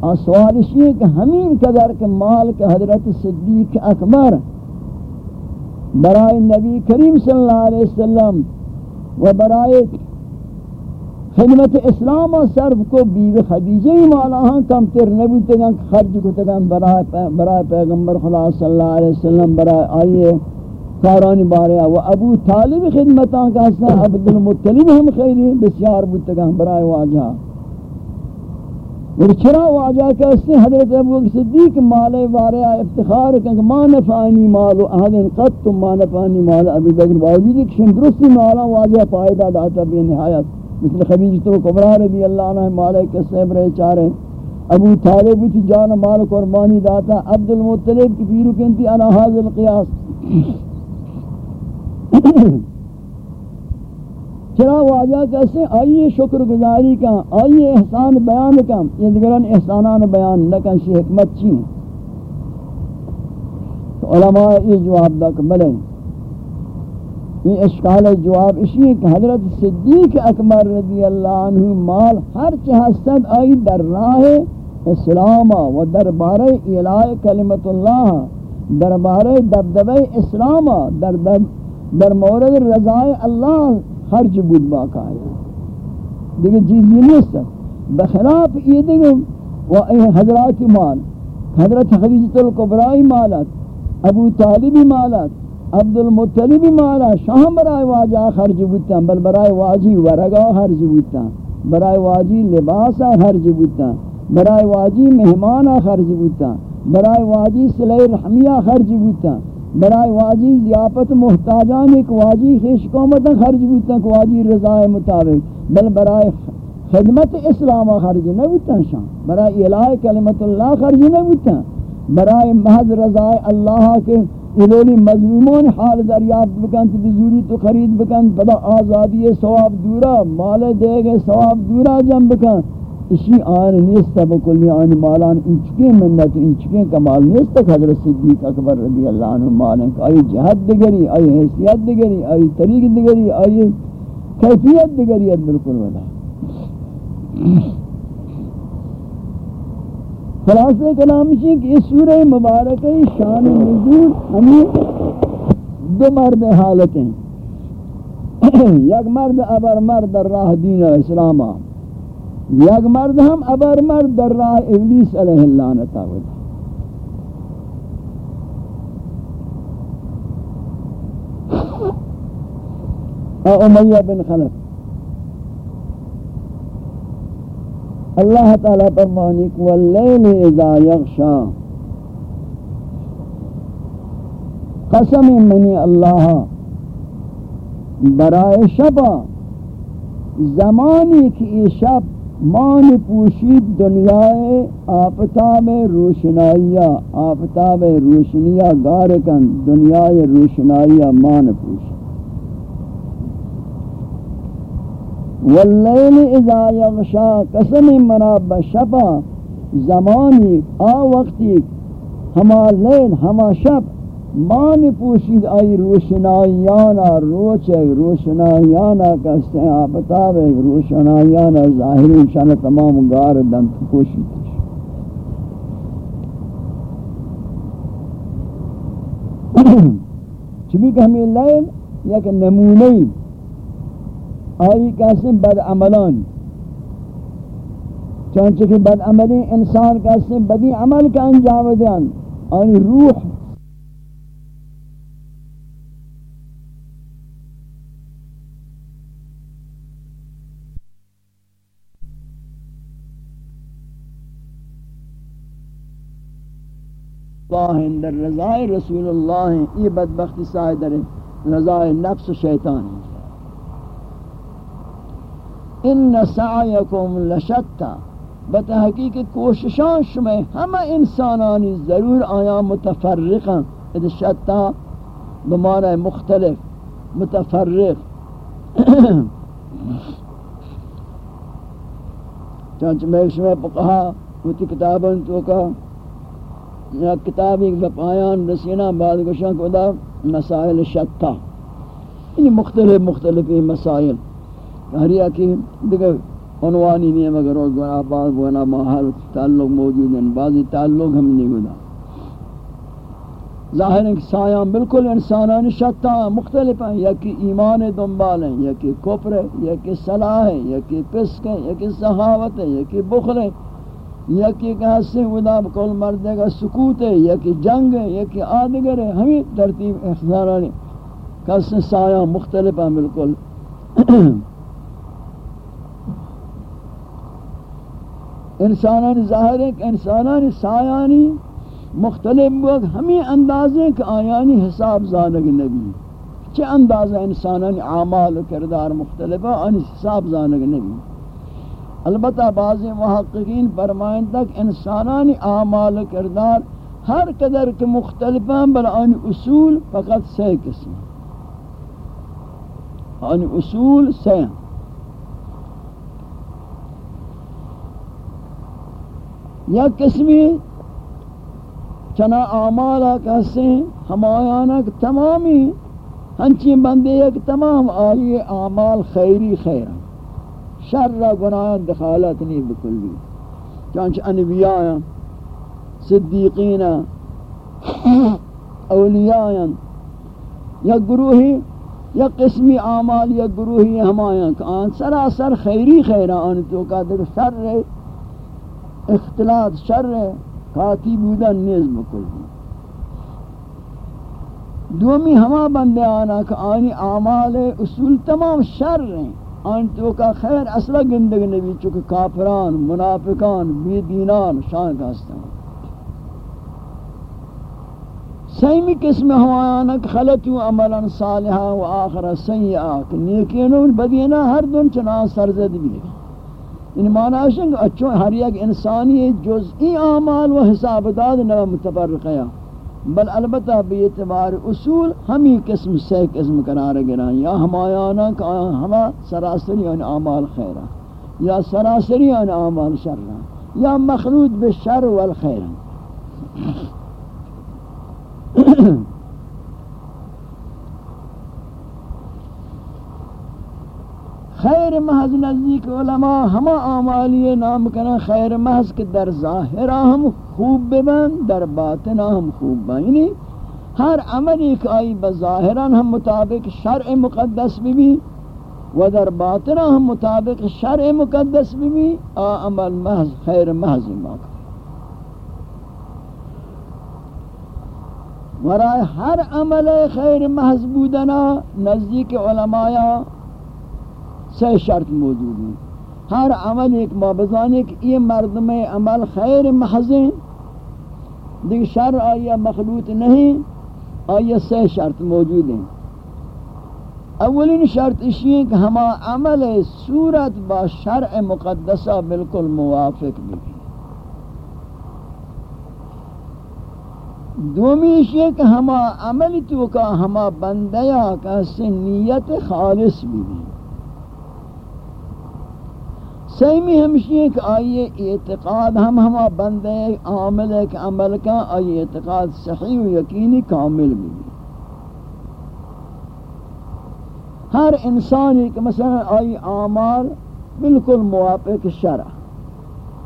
اور سوال اس یہ کہ ہمین قدر کے مال کے حضرت صدیق اکبر برائے نبی کریم صلی اللہ علیہ وسلم و برائے خدمت اسلام اور صرف کو بیوی خدیجہ ہی مالا ہاں کم تر نبی تگن خرج کو تگن برائے پیغمبر خدا صلی اللہ علیہ وسلم برائے آئیے کارانی بارے و ابو طالب خدمتاں کا حسنا عبد المطلب ہم خیلی بسیار بودتگن برائے واجہ۔ اور چرا واجہ کہ اس حضرت ابو صدیق مالے بارے افتخار کہ ما نفعنی مال احد قط ما نفعنی مال ابی بکر باوجود کہ شندرستی مالا واجہ پائدہ داتا بے نہایت۔ مثل خدیجہ تو کبرا رضی اللہ عنہ مالک کے صحب رہے چارے۔ ابو طالب تھی جان مال قربانی داتا، عبد المطلب کی پیرو کنتی انا حاضر قیاس چرا واجہ کیسے آئیے شکر گزاری کا آئیے احسان بیان کا یہ دیگران احسانان بیان نہ کن شی حکمت چی تو علماء یہ جواب دا کہ بلیں یہ اشکال جواب اسی ہے کہ حضرت صدیق اکبر رضی اللہ عنہ مال ہر چہستد آئی در راہ اسلام و دربار الہ کلمت اللہ دربار دبدبہ اسلام، در در مورد رضائے اللہ خرج بود باقا ہے دیکھ چیزی نہیں بخلاف یہ دیکھ و حضرات مال، حضرت خدیجت القبرائی مالت، ابو طالبی مالت عبد المطلب مالا شام برائے واجہ خرج بوتا بل برائے واجی ورگا خرج بوتا برائے واجی لباسا خرج بوتا برائے واجی مہمانا خرج بوتا برائے واجی صلح رحمیہ خرج بوتا برائے واجی ضیافت محتاجان، ایک واجی خیش قومتا خرج بوتا کہ واجی رضائے مطابق، بل برائے خدمت اسلام خرج نہ بوتا شام برائے الہ کلمت اللہ خرج نہ بوتا برائے محض رضائے اللہ کے الولی مظلومون حال دریافت بکن تو بزوری تو خرید بکن پدا آزادی ثواب دورا، مال دے گے ثواب دورا جم بکن اسی آن نیستا بکلی آن مالان انچکے منت انچکے کمال نیستا حضرت صدیق اکبر رضی اللہ عنہ مالن کہ آئی جہد دگری، آئی حیثیت دگری، آئی طریق دگری، آئی کیفیت دگری بالکل ولا خلاصہ کلام یہ کہ اس سورہ مبارک شان نزول ہمیں دو مرد حالت ہیں یک مرد ابر مرد راہ دین اسلام یک مرد ہم ابر مرد در راہ ابلیس علیہ اللعنتا ہوتا امیہ بن خلف. اللہ تعالیٰ فرمانی کو واللیل اذا یغشا. قسم منی اللہ برائے شبا زمانی کی شب مان پوشید دنیا آفتاب روشنائیا آفتاب روشنیا گارکن دنیا روشنائیا مان پوشید۔ واللیل اذا یغشا، قسم منا بشپا زمانی آ وقتی، ہما لیل، ہما شب مان پوشید آئی روشنائیانا روچے روشنائیانا کستے ہیں آبتاب ایک روشنائیانا ظاہری شان تمام گار دن پوشید چبی کہ ہمیں لیل یک نمونی آئی کسے بد عملان۔ چانچہ کہ بد عملی انسان کسے بدی عمل کا انجام دیان آئی روح اللہ در رضای رسول اللہ یہ بدبختی سائے در رضای نفس و شیطان ان سعیکم لشتا بتحقیق کوششان شما ہمہ انسانانی ضرور آیا متفرقا اد شتا بمعنی مختلف، متفرق۔ چانچہ میں شما پقہا کوتی کتاباں تو کہا یا کتاب ایک بپایان رسینا بعد گوشن کو دا مسائل شتا یعنی مختلف مختلف مسائل۔ ہریا کی دیگر عنوانی نہیں ہے، مگر اور گونا، بعض گونا ماہر تعلق موجود ہیں، بعضی تعلق ہم نہیں گونا۔ ظاہر ہے کہ سایاں بالکل انسانان شتا مختلف ہیں۔ یا کہ ایمان دنبال ہیں، یا کہ کفر ہے یا کہ صلاح ہے یا کہ پسک ہے یا کہ صحاوت ہے یا کہ بخل ہے یکی کہ حسن ودا کل مردے گا سکوت ہے، یکی جنگ ہے، یکی آدگر ہے، ہمیں ترتیب اخزارانی کس سایہ مختلف ہیں بالکل۔ انسانان ظاہر ہے کہ انسانان سایانی مختلف وقت ہمیں اندازیں کہ آیانی حساب زانگ نبی۔ چه اندازہ انسانان عامال و کردار مختلف ہے آنی حساب زانگ نبی۔ البتہ بعض محققین فرمائیں تک انسانانی اعمال کردار ہر قدر کے مختلف ہیں بل ان اصول فقط سے قسم۔ ان اصول سے یا قسمی چنا اعمالا کہتے ہیں ہمایانا تمامی، ہنچی بندے ایک تمام آئی اعمال خیری خیرہ۔ شر را گناہ دخالت نہیں بکلی۔ چانچہ انبیاء صدیقین اولیاء یا گروہی، یا قسمی اعمال، یا گروہی ہمایاں کہ آن سراسر خیری خیرہ، آن تو کا در شر اختلاط شر کاتی بودن نیز بکلی۔ دومی ہما بندے آنا کہ آنی اعمال اصول تمام شر ہیں۔ آن تو کا خیر اصلا گندگ نبی چکہ کافران، منافقان بی دینان شان کاستا سیمی قسم ہوانک خلطو عملا صالحا و آخر سیئا نیکینو بدینا ہر دن چنان سرزد بھی۔ ان معنی ہے اچھو ہر یک انسانی جزئی اعمال و حساب داد نہ متفرقیا بل البتہ بی اعتبار اصول ہمی قسم سے قسم قرار گرائیں، یا ہمایانا کہ ہما سراسری ان اعمال خیرہ، یا سراسری ان اعمال شرہ، یا مخلوط بالشر والخیر خیر محض نزدیک علماء ہما آمالی نام کنا خیر محض کے در ظاہرہ ہم خوب ببن در باطنہ ہم خوب بن یعنی ہر عمل ایک آئی بظاہران ہم مطابق شرع مقدس بھی بھی و در باطنہ ہم مطابق شرع مقدس بھی بھی آ عمل محض، خیر محض ماکا ورائے ہر عمل خیر محض بودنا نزدیک علماء سے شرط موجود ہیں ہر عمل ایک مابزانے کہ یہ مردم عمل خیر محضیں دیکھ شر آیا مخلوط نہیں آیا سے شرط موجود ہیں اولین شرط اشیئے کہ ہما عمل صورت با شرع مقدسہ بالکل موافق بھی دومی اشیئے کہ ہما عمل تو کا ہما بندیا کا نیت خالص بھی بھی سیمی ہمشی ہے کہ آئیے اعتقاد ہم ہما بندے عامل ایک عمل کا، آئیے اعتقاد صحیح و یقینی کامل بھی ہر انسان ایک مثلا آئی اعمال بالکل موافق شرع،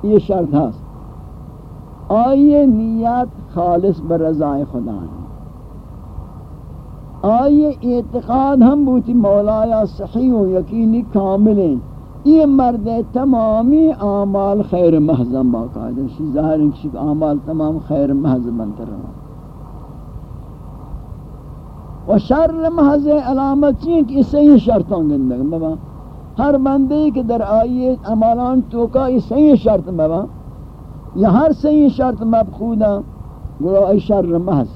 یہ شرط ہے آئیے نیت خالص برضائے خدا ہے آئیے اعتقاد ہم بوتی مولایا صحیح و یقینی کامل ہیں۔ یہ مرد تمامی اعمال خیر محضم باقاعدہ شی ظاہر ہے کہ اعمال تمام خیر محض بنتے رہا و شر محض علامت چیئے کہ اس سے یہ شرطوں گندگ بابا ہر بندے کہ در آئیے عمالان تو کا یہ صحیح شرط بابا یا ہر صحیح شرط مبخودا گروہ ای شر محض.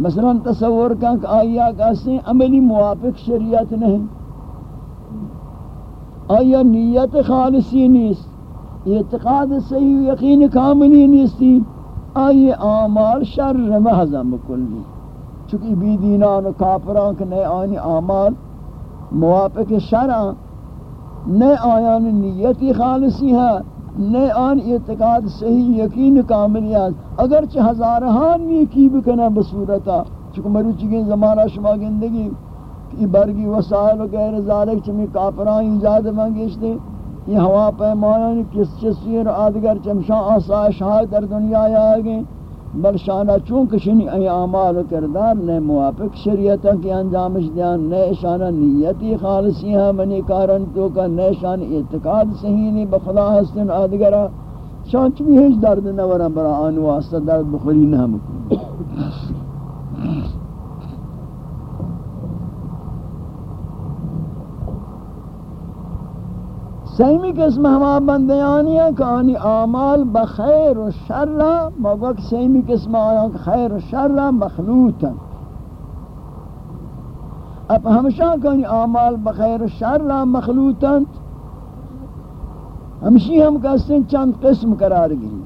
مثلا تصور کا کہ آئیہ کا عملی موافق شریعت نہیں آیا نیت خالصی نیست؟ اعتقاد صحیح و یقین کاملی نیستی؟ آئی آمال شر محضم بکلی چونکہ بی دینان و کافران کہ نئے آنی آمال موافق شرع، نئے آیان نیتی خالصی ہے نئے آن اعتقاد صحیح یقین کاملی ہے اگرچہ ہزارہان نیکی بکنا بصورتا چونکہ مروچی کے زمانہ شما گندگی۔ یہ برگی وسائل و غیر ذالک چمی کافران ایجاد منگیشتے یہ ہوا پیمانانی یعنی کس چسیر آدگر چمشان آسائش ہائی در دنیا آگئے بل شانہ چونکہ شنی ای اعمال و کردار نئے موافق شریعتہ کی انجامش دیان نئے شانہ نیتی خالصی ہیں منی کارن تو کا نئے شانہ اعتقاد صحیح نہیں بخدا حسن آدگرہ۔ شان چمی ہیچ درد نورا، برا آنو واسطہ درد بخوری نہ مکن۔ سیمی قسم ہما بندیانی ہے کہ آنی آمال بخیر و شر موقع سیمی قسم آیا کہ خیر و شر مخلوطا اب ہمشہ کہ آنی آمال بخیر و شر مخلوطا ہمشی ہم کہتے ہیں چند قسم قرار گئی۔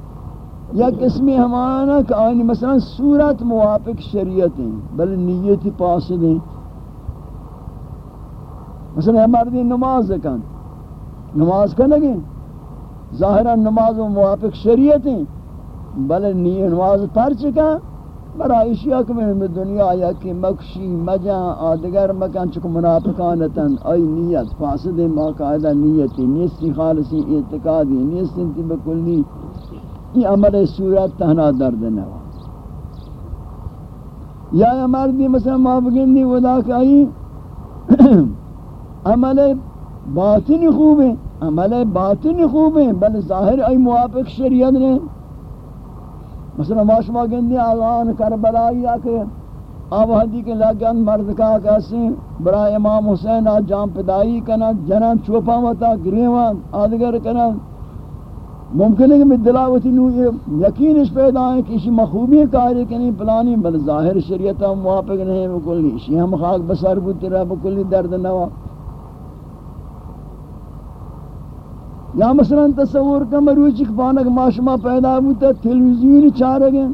یا قسمی ہمانا کہ آنی مثلا صورت موافق شریعت ہیں بل نیتی پاسد ہیں۔ مثلا ہمارے نماز کن نماز کا لگیں ظاہرا نماز و موافق شریعت ہیں، بلے نی نماز پر چکا برا اشیاء میں دنیا آیا کہ مکشی، مجاں آدگر مکان چکو منافقانتاً آئی نیت، فاسد باقاعدہ نیتی نیستی خالصی اعتقادی نیستی انتی بکلی یہ عمل صورت تہنا درد نوا یا مردی مثلا ما بگندی ودا کہ آئی۔ عمل باطن خوب ہیں عمل باطن خوب ہیں بل ظاہر ای موافق شریعت نے مثلا ماشما گندی آغان کربلائی آکے آوہدی کے لگن مرد کا کسی برا امام حسین آج جام پدائی کنا جنان چوپا متا، گریوان آدگر کنا ممکن ہے کہ میں دلاوتی نو یہ یقین اس پیدا ہے کہ اسی مخوبی کاری کنی، پلانی، بل ظاہر شریعت موافق نہیں، بکلی. اسی ہم خاک بسر بودتی رہا بکلی درد نوا. یا مثلا تصور کا مروچی پانک ماشما پیدا ہوتا تلویزیون چار گئے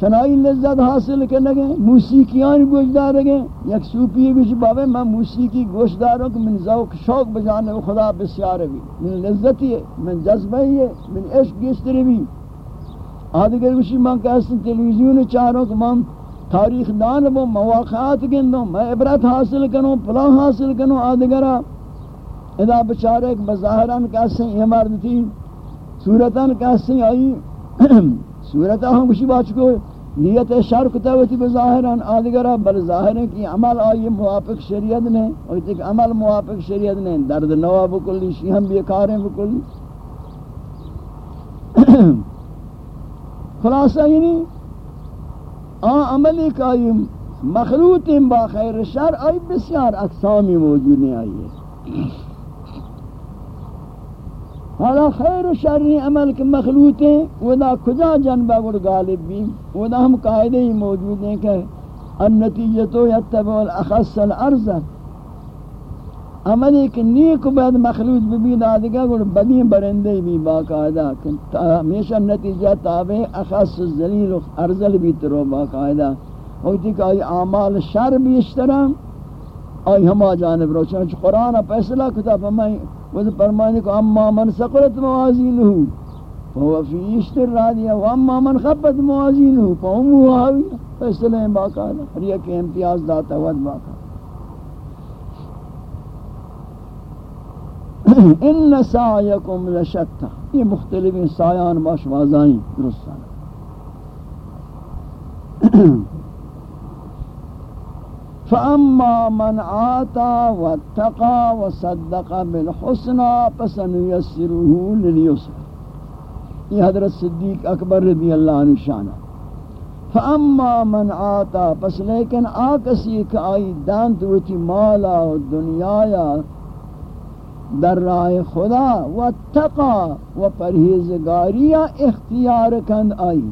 چنائی لذت حاصل کرنے گئے موسیقیان گوشدار گئے یک سوپی گوش بابے میں موسیقی گوشدار ہوں کہ من ذوق شوق بجانے و خدا بسیار بھی من لذتی ہے من جذبہ ہی ہے من عشق گشتر بھی آدھگر گوشی میں کہستے تلویزیون چاروں کہ میں تاریخ دان وہ مواقعات گندوں میں عبرت حاصل کروں پلان حاصل کروں آدھگرہ ادا بچارے ایک بظاہران کیسے یہ مرد تھی صورتان کیسے آئی صورتان ہم کچھ بات کو، نیت شر کتا ہوتی بظاہران، آدھگرہ بل ظاہر ہے کہ عمل آئی موافق شریعت نے، اور ایک عمل موافق شریعت نے، درد نوا بکلی شیہم بیکاریں بکلی خلاصہ یعنی آن عملی کا مخلوط با خیر شر آئی بسیار اقسامی موجود نہیں آئی ہے۔ حالا خیر و شرری عمل کے مخلوط ہیں ودا کجا جنبہ گر غالب بھی؟ ودا ہم قائدے ہی موجود ہیں کہ النتیجتو یتبع الاخص الارض۔ عملی کہ نیک و بد مخلوط ببین آدھگا گوڑ بدی برندے بھی باقاعدہ ہمیشہ نتیجہ تابع اخص الزلیل و ارزل بھی ترو باقاعدہ۔ ہوتی جی کہ آئی اعمال شر بھی اشترام آئی ہما جانب رو، چنانچہ قرآن فیصلہ کتا فرمائی وہ فرمائے کہ اما من سقلت موازینہو فهو فی اشتر رادیہ و اما من خبت موازینہو فهم هاویہ فیصلہ ہیں باقاعدہ ہر یک امتیاز داتا ود باقاعدہ ان سعیکم لشتا. یہ مختلف سایان باش واضحیں درست فاما من آتا واتقا وصدق بالحسنى فسنيسره لليسر۔ یہ حضرت صدیق اکبر رضی اللہ عنہ شانہ فاما من آتا پس لیکن آکسی کہ آئی دانت وچی مالا و دنیایا در راہ خدا، واتقا و پرہیزگاریہ اختیار کند آئی۔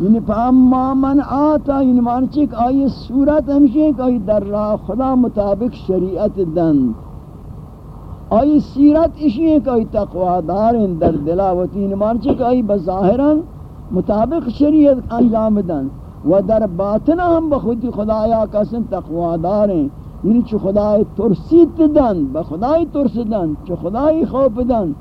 یعنی فاما من آتا یعنی مانچک آئی صورت ہمشہ کہ آئی در راہ خدا مطابق شریعت دند آئی سیرت اشی ہے کہ آئی تقوی دارن در دلاوتی یعنی مانچک آئی بظاہران مطابق شریعت انجام دند و در باطن ہم بخودی خدایا کسن تقوی دارن یعنی چو خدای ترسید دند بخدای ترس دند چو خدای خوف دند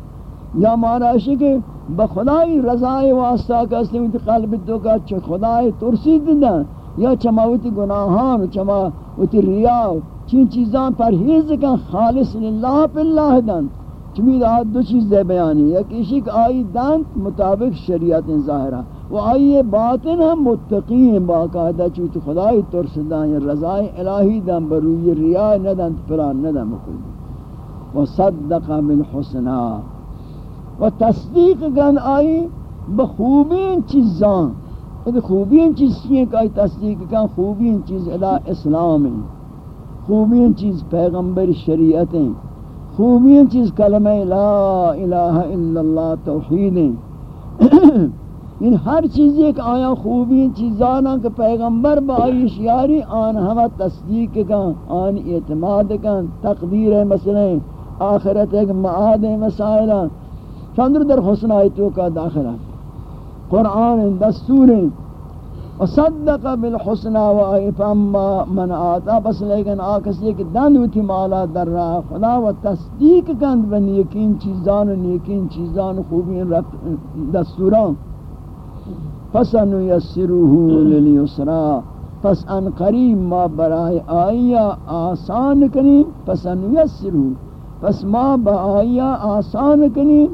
یا معنی جی کہ بخدای رضای واسطہ کسی ویتی قلب تو کا چھ خدای ترسی دیدن یا چما ویتی گناہان چما ویتی ریا، چین چیزان پرہیز کن خالص للہ پہ اللہ دن چمید آت دو چیز دے بیانی یا کسی کہ آئی دن مطابق شریعت ظاہرہ و آئی باطن ہم متقین باقاعدہ چوتی خدای ترس دن یا رضای الہی دن بروی ریا ندن پلان ندن مکلی و صدق بالحسنہ۔ و تصدیق گن آئی بخوبین چیزان ادھا خوبین چیز کیے کہ آئی تصدیق کن، خوبین چیز ادا اسلام ہیں. خوبین چیز پیغمبر شریعت ہیں. خوبین چیز کلمہ لا الہ الا اللہ توحید ہیں. ان یعنی ہر چیز ایک آیا خوبین چیزانا کہ پیغمبر با آئی شیاری آن ہمیں تصدیق کن، آن اعتماد کن، تقدیر مسئلہ آخرت ایک معاد مسائلہ چندر در حسن آیتوں کا داخلہ قرآن دستور وصدق بالحسنہ و فاما من آتا بس لیکن آکسی کہ دند وتی مالا در رہا۔ خدا و تصدیق کند بن یقین چیزان و یقین چیزان خوبین دستوران فسن یسروه للیسرا۔ پس ان قریب ما برای آیا آسان کنی پسن یسروه پس ما با آیا آسان کنی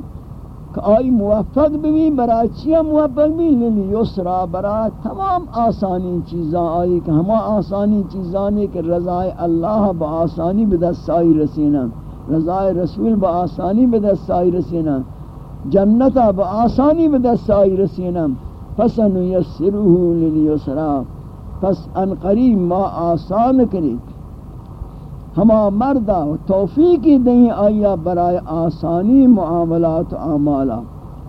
کہ آئی موفق بھی برای چیا موفق بھی لیلی یسرا، برای تمام آسانی چیزاں آئی کہ ہما آسانی چیزاں کہ رضای اللہ با آسانی بدستائی رسینا رضای رسول با آسانی بدستائی رسینا جنتا با آسانی بدستائی رسینا۔ فسن یسروہ لیلی یسرا، پس ان قریب ما آسان کریں ہما مردہ توفیقی دیں آیا برای آسانی معاملات و اعمالا۔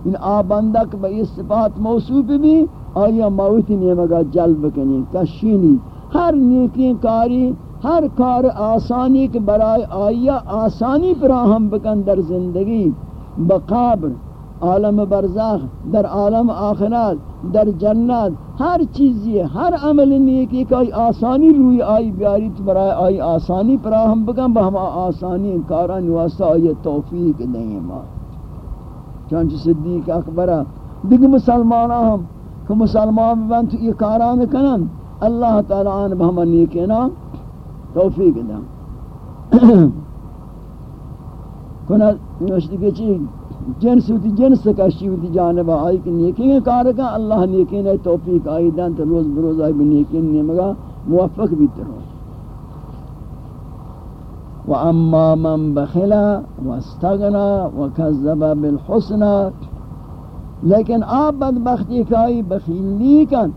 ان آبندک با صفات موصوف بھی آیا موتی نیمگا جلب کنی کشینی۔ ہر نیکی کاری، ہر کار آسانی کے برای آیا آسانی پر ہم بکن در زندگی۔ بقابر عالم برزخ، در عالم آخرت، در جنت، ہر چیزی، ہر عمل نیکی کہ آسانی روی آئی بیاری تو برای آئی آسانی پر ہم بکن، با ہم آسانی کاران واسطہ آئی توفیق دیں ما۔ چانچہ صدیق اکبرہ دیکھ مسلمانہ ہم، کہ مسلمان بن تو یہ کاران کنن، اللہ تعالیٰ آن بہم نیکینا توفیق دیں۔ کنہ نوشتی کے چیز جنس ہوتی جنس کشی ہوتی جانب آئی کہ نیکی کے کارکا اللہ نیکی نے توفیق آئی دن تو روز بروز آئی بھی نیکی نیمگا موفق بھی ترہو وَأَمَّا مَنْ بَخِلَ وَاسْتَغْنَا وَكَذَّبَ بِالْحُسْنَا لیکن آپ بدبختی کائی بخیلی کن۔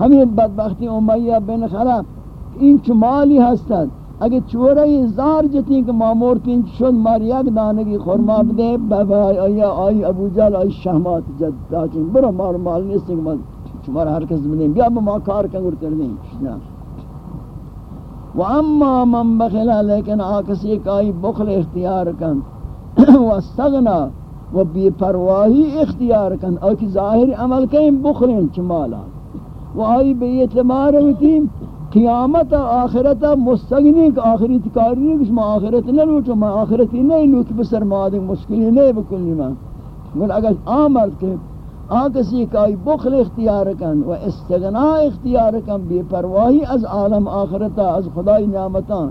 ہمیں بدبختی امیہ بن خلف این چمالی ہستد اگر چورے زار جتی کہ مامور تین شد ماری یک دانگی خورما بدے بابا آیا آئی ابو جال آئی، شہمات، جد تاکین برو مار، مال نیستے کہ شمار ہر کس بدیں بیا با کار کنگر کردیں و اما من بخلا لیکن آکسی کائی بخل اختیار کن۔ و استغنا و بی پرواہی اختیار کن۔ آکی ظاہر عمل کہیں بخلیں چمالا۔ و آئی بی اعتبار ہوتی قیامت آخرت مستغنی کہ آخرت کاری نہیں، کہ میں آخرت نہ لوٹو، میں آخرتی نہیں، لوٹ بسر مادی مشکلی نہیں بکلی میں۔ گل اگر آمد کہ آکسی کائی بخل اختیار کن و استغناء اختیار کن، بے پرواہی از عالم آخرتا از خدای نعمتان۔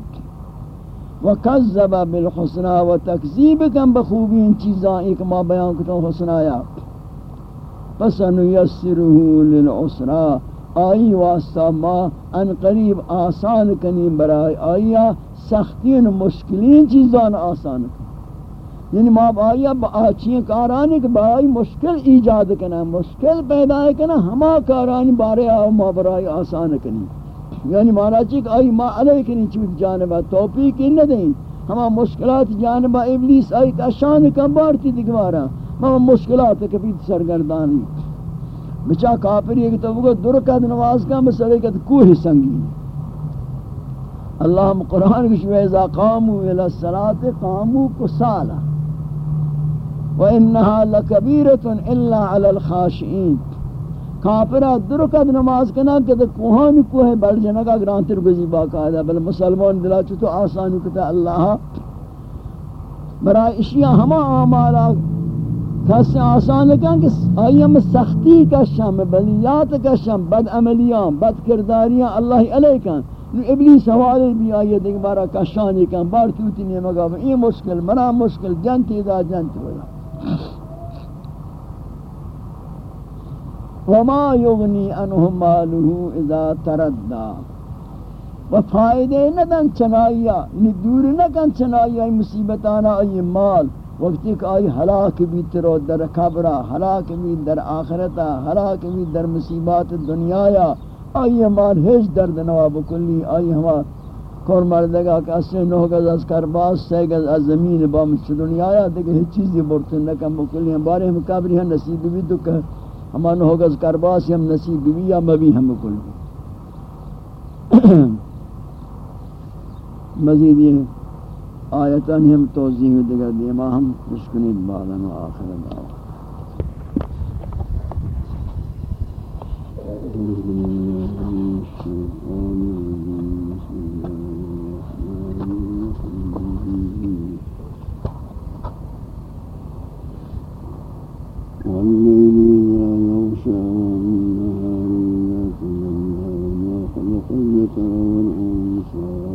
و کذب بالحسنہ و تکذیب کن بخوبی ان چیزاں ایک ما بیان کتوں حسنایا پس نیسرہو للعسرہ آئی واسطہ ما ان قریب آسان کنی برای آیا، سختین، مشکلین چیزان آسان کنی یعنی ما با آیا با آچین کارانی کہ برای مشکل ایجاد کنا مشکل پیدا کنا ہما کارانی بارے آو ما برای آسان کنی. یعنی مانا چک آئی ما علیہ کنی چوک جانبا توپیق نہ دیں ہما مشکلات جانبا ابلیس آئی کشان کن بارتی دکھوارا ما مشکلات کبھی سرگردانی. بچا کافر یہ تو وہ درکت نماز کا مسئلہ کہ کوہ سنگی اللہ قرآن کی شوئے اذا قاموا الى الصلاة قاموا کسالا وَإِنَّهَا لَكَبِيرَةٌ إِلَّا عَلَى الْخَاشِئِينَ کافرہ درکت نماز کنا کہ تو کوہانی کوہ بڑھ جانا کا گرانتر گزی جی باقاعدہ، بل مسلمان دلا چھو آسانی کتا اللہ۔ برای اشیاء ہما آمالا کس آسان لکن کہ آئیم سختی کا شم بلیات کا شم بد عملیان بد کرداریاں اللہ علیہ کن۔ ابلیس حوالے بھی آئیے دیکھ بارا کشانی کن، بار توتی نہیں مگا یہ مشکل منا مشکل جنتی دا جنت ہویا۔ وما یغنی انہم مالہو اذا تردہ و فائدے ندن چنائیا یعنی دور نکن چنائیا مصیبتانا ای مال۔ وقتی کہ آئی حلاک بھی ترو در قبرہ، حلاک بھی در آخرتہ، حلاک بھی در مصیبات دنیایا، آئی ہمان ہیچ درد نواب کلی آئی ہما کور مردگا کہ اسے نو گز از کرباس سے گز از زمین با مچ دنیا دنیایا دیکھ ہیچ چیزی برتن نکم بکلی، ہم بارے ہم قبری ہیں نصیب بھی تو کہ ہما نو گز کرباس، ہم نصیب بھی یا مبی ہم بکلی۔ مزید یہ آیتان ہم توضیح دیگر دیما ہم مشکنید بعدا و آخر دعوا والليل إذا يغشى والنهار إذا تجلى وما خلق الذكر والأنثى.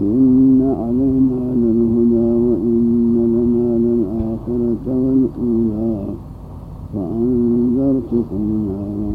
إن علينا للهدى وإن لنا للآخرة والأولى. فأنذرتكم نارا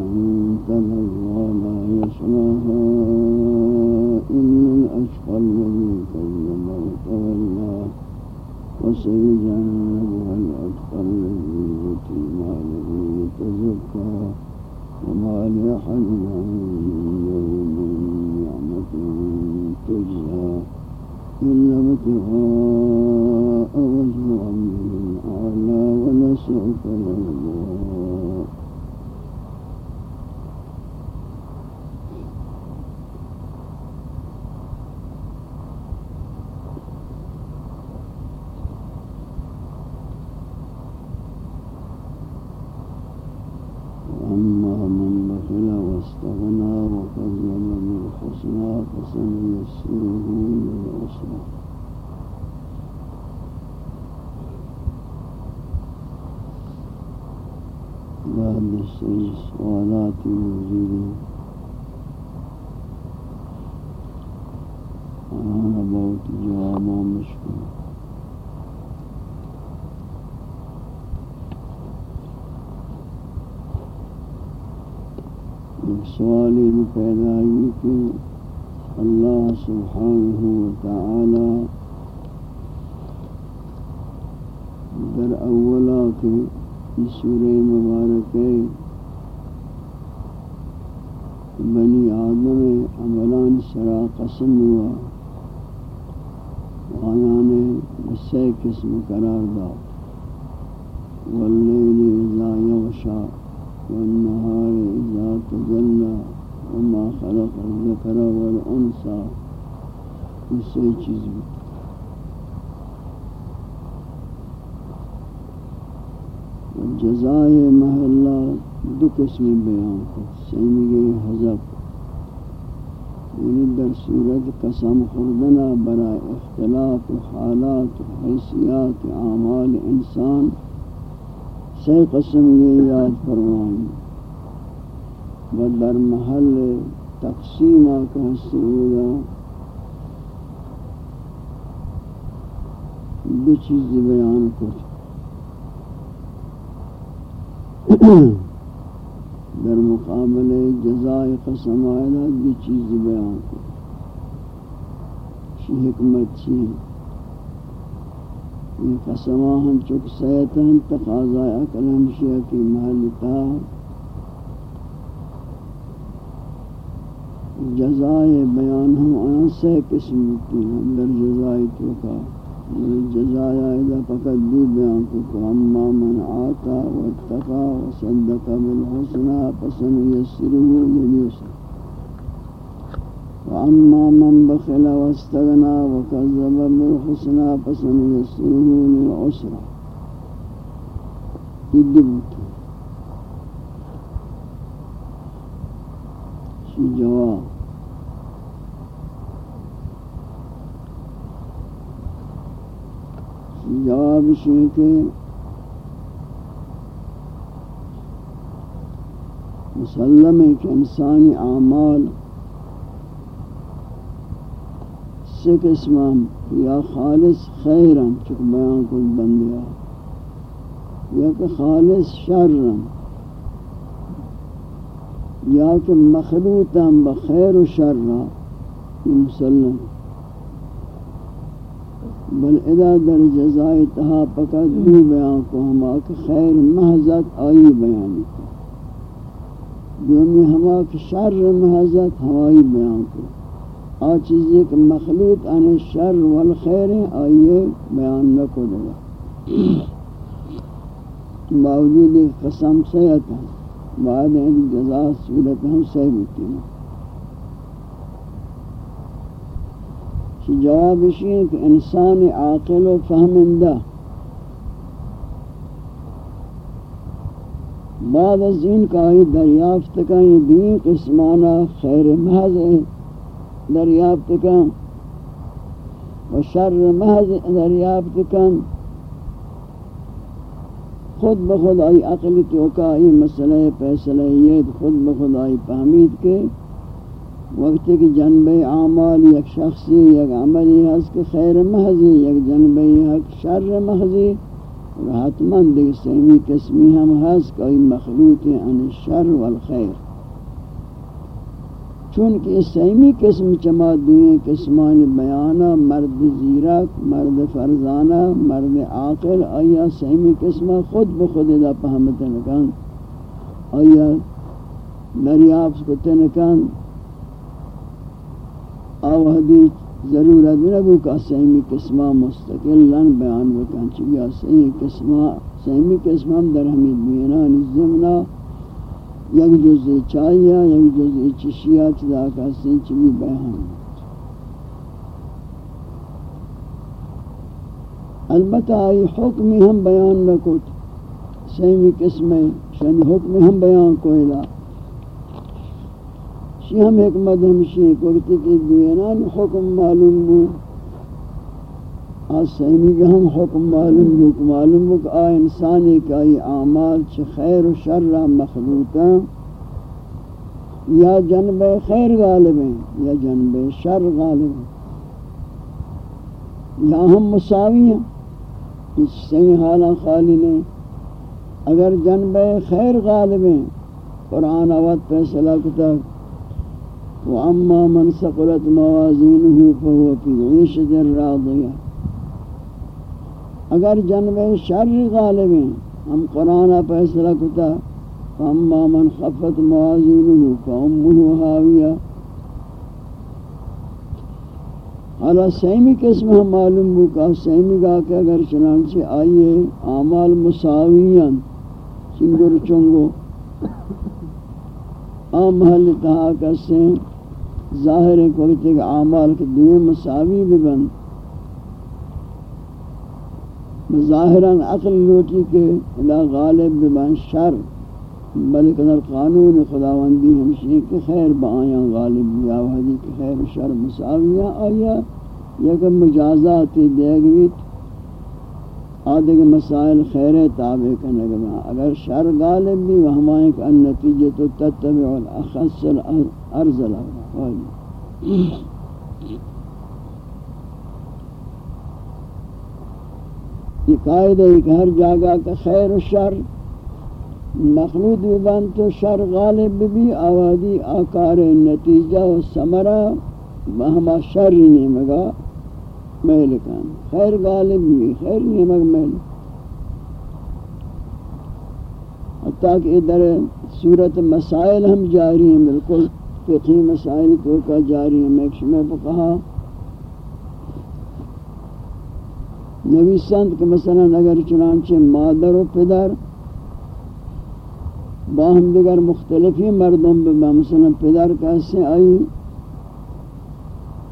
دو قسم بیان کو سیمگی حضب یعنی در صورت قسم خوردنا برای اختلاف حالات حیثیات اعمال انسان سی قسم یہ یاد فرمائیں و در محل تقسیمہ کا سعودہ دو چیز بیان کرتے در مقابل جزائے قسم آئلہ دی چیز بیان کو شی حکمت چی؟ یہ قسمہ ہم چک سیتاں تقاضا اکل ہمشیہ کی محلتا جزائے بیان ہم آن سے قسم کی ہم در جزائے تو کا۔ جزایا اذا فقط دو بیان کو اما من آتا واتقا وصدق بالحسنى فسنيسره لليسر واما من بخل واستغنى وكذب بالحسنى فسنيسره للعسرى. يدبت شي جواب؟ جواب شیئے کہ مسلم ہے کہ انسانی اعمال سے قسم یا خالص خیرن چک بیان ہاں کل بندیا یا کہ خالص شرن یا کہ مخلوطا بخیر و شر مسلم بل ادا در جزائے تہا پکا دو بیان کو ہما کہ خیر محضت آئی بیان کو۔ دومی ہما کہ شر محضت ہوائی بیان کو۔ آ چیزی کہ مخلوط ان شر والخیر آئیے بیان نہ کو دے۔ باوجود قسم سیتا بعد ان جزا صورت ہم صحیح ہوتی ہیں۔ جواب ہے کہ انسان عاقل و فہمندہ۔ بعد از این کائی دریافت کا یہ دوئی قسمانا خیر محض دریافت کا و شر محض دریافت کا خود بخود آئی عقل تو کا یہ مسئلہ فیصلہ یہ خود بخود آئی فہمید کے وقت کی جنب اعمال یک شخصی، یک عملی ہے کہ خیر محضی، یک جنب یک شر محضی. اور حتماً دیکھ سیمی قسمی ہم حس کوئی مخلوط ان الشر والخیر چونکہ سیمی قسم چما دوئیں قسمان بیانہ مرد زیرک، مرد فرزانہ مرد عاقل، آیا سیمی قسمہ خود بخود دا پہمتنکن آیا دریافت کو تنکن آوہدی ضرورت نبو کا سیمی قسمہ مستقلن بیان بکن. چگیا سیمی قسمہ سیمی قسمہ در حمید بینان زمنا یک جزی چاہیا یک جزی چشیا چدا کا سین چگی بیان البتہ آئی حکمی ہم بیان نکت سیمی قسمیں شنی حکمی ہم بیان کوئلہ شی ہم حکمت ہمشی کوکتی کی دینان حکم معلوم ہو آج سیمی کا ہم حکم معلوم ہو کہ معلوم ہو کہ آ انسانی کا یہ اعمال چھ خیر و شر مخلوطا یا جنب خیر غالب ہیں، یا جنب شر غالب ہیں. یا ہم مساوی ہیں، اس صحیح حالہ خالی نہیں. اگر جنب خیر غالب ہیں، قرآن آوات فیصلہ کتاب وَأَمَّا مَنْ سَقُلَتْ مَوَازِينُهُ فَهُوَ فِي عِيشَةٍ رَاضِيَةٍ. اگر جنب شر غالب ہیں، ہم قرآن فیصلہ کتا، فَأَمَّا مَنْ خَفَتْ مَوَازِينُهُ فَأُمُّهُ هَاوِيَةٌ حالا سیمی قسم ہم معلوم بکا سیمی گا کہ اگر چنانچہ آئیے، اعمال مساویاں چنگر چنگو، آم محل تہا کسے ظاہر ہے کوئی تک اعمال کے دوئے مساوی بھی بند ظاہراً عقل لوٹی کے الہ غالب ببن شر، بلکہ در قانون خداوندی ہمشی کے خیر بآیاں غالب یا وحدی کے خیر شر مساویہ آیا یک مجازات دیگویت آدھے مسائل خیر تابع کرنے گا اگر شر غالب بھی، وہ ہمائیں کہ النتیجہ تو تتبع الاخص الارزل یہ قائد ہے کہ ہر جگہ کا خیر و شر، مخلوط بھی بن تو شر غالب بھی آوادی آکار نتیجہ و سمرہ ہما شر نہیں مگا محل کان خیر غالب بھی خیر نہیں مگا محل حتیٰ کہ ادھر صورت مسائل ہم جاری ہیں، بالکل فقہی مسائل تو کا جاری ہیں۔ میں شمع پہ کہا نبی سند کہ مثلا اگر چنانچہ مادر و پدر باہم دیگر مختلفی مردم ببا مثلا پدر کیسے آئی؟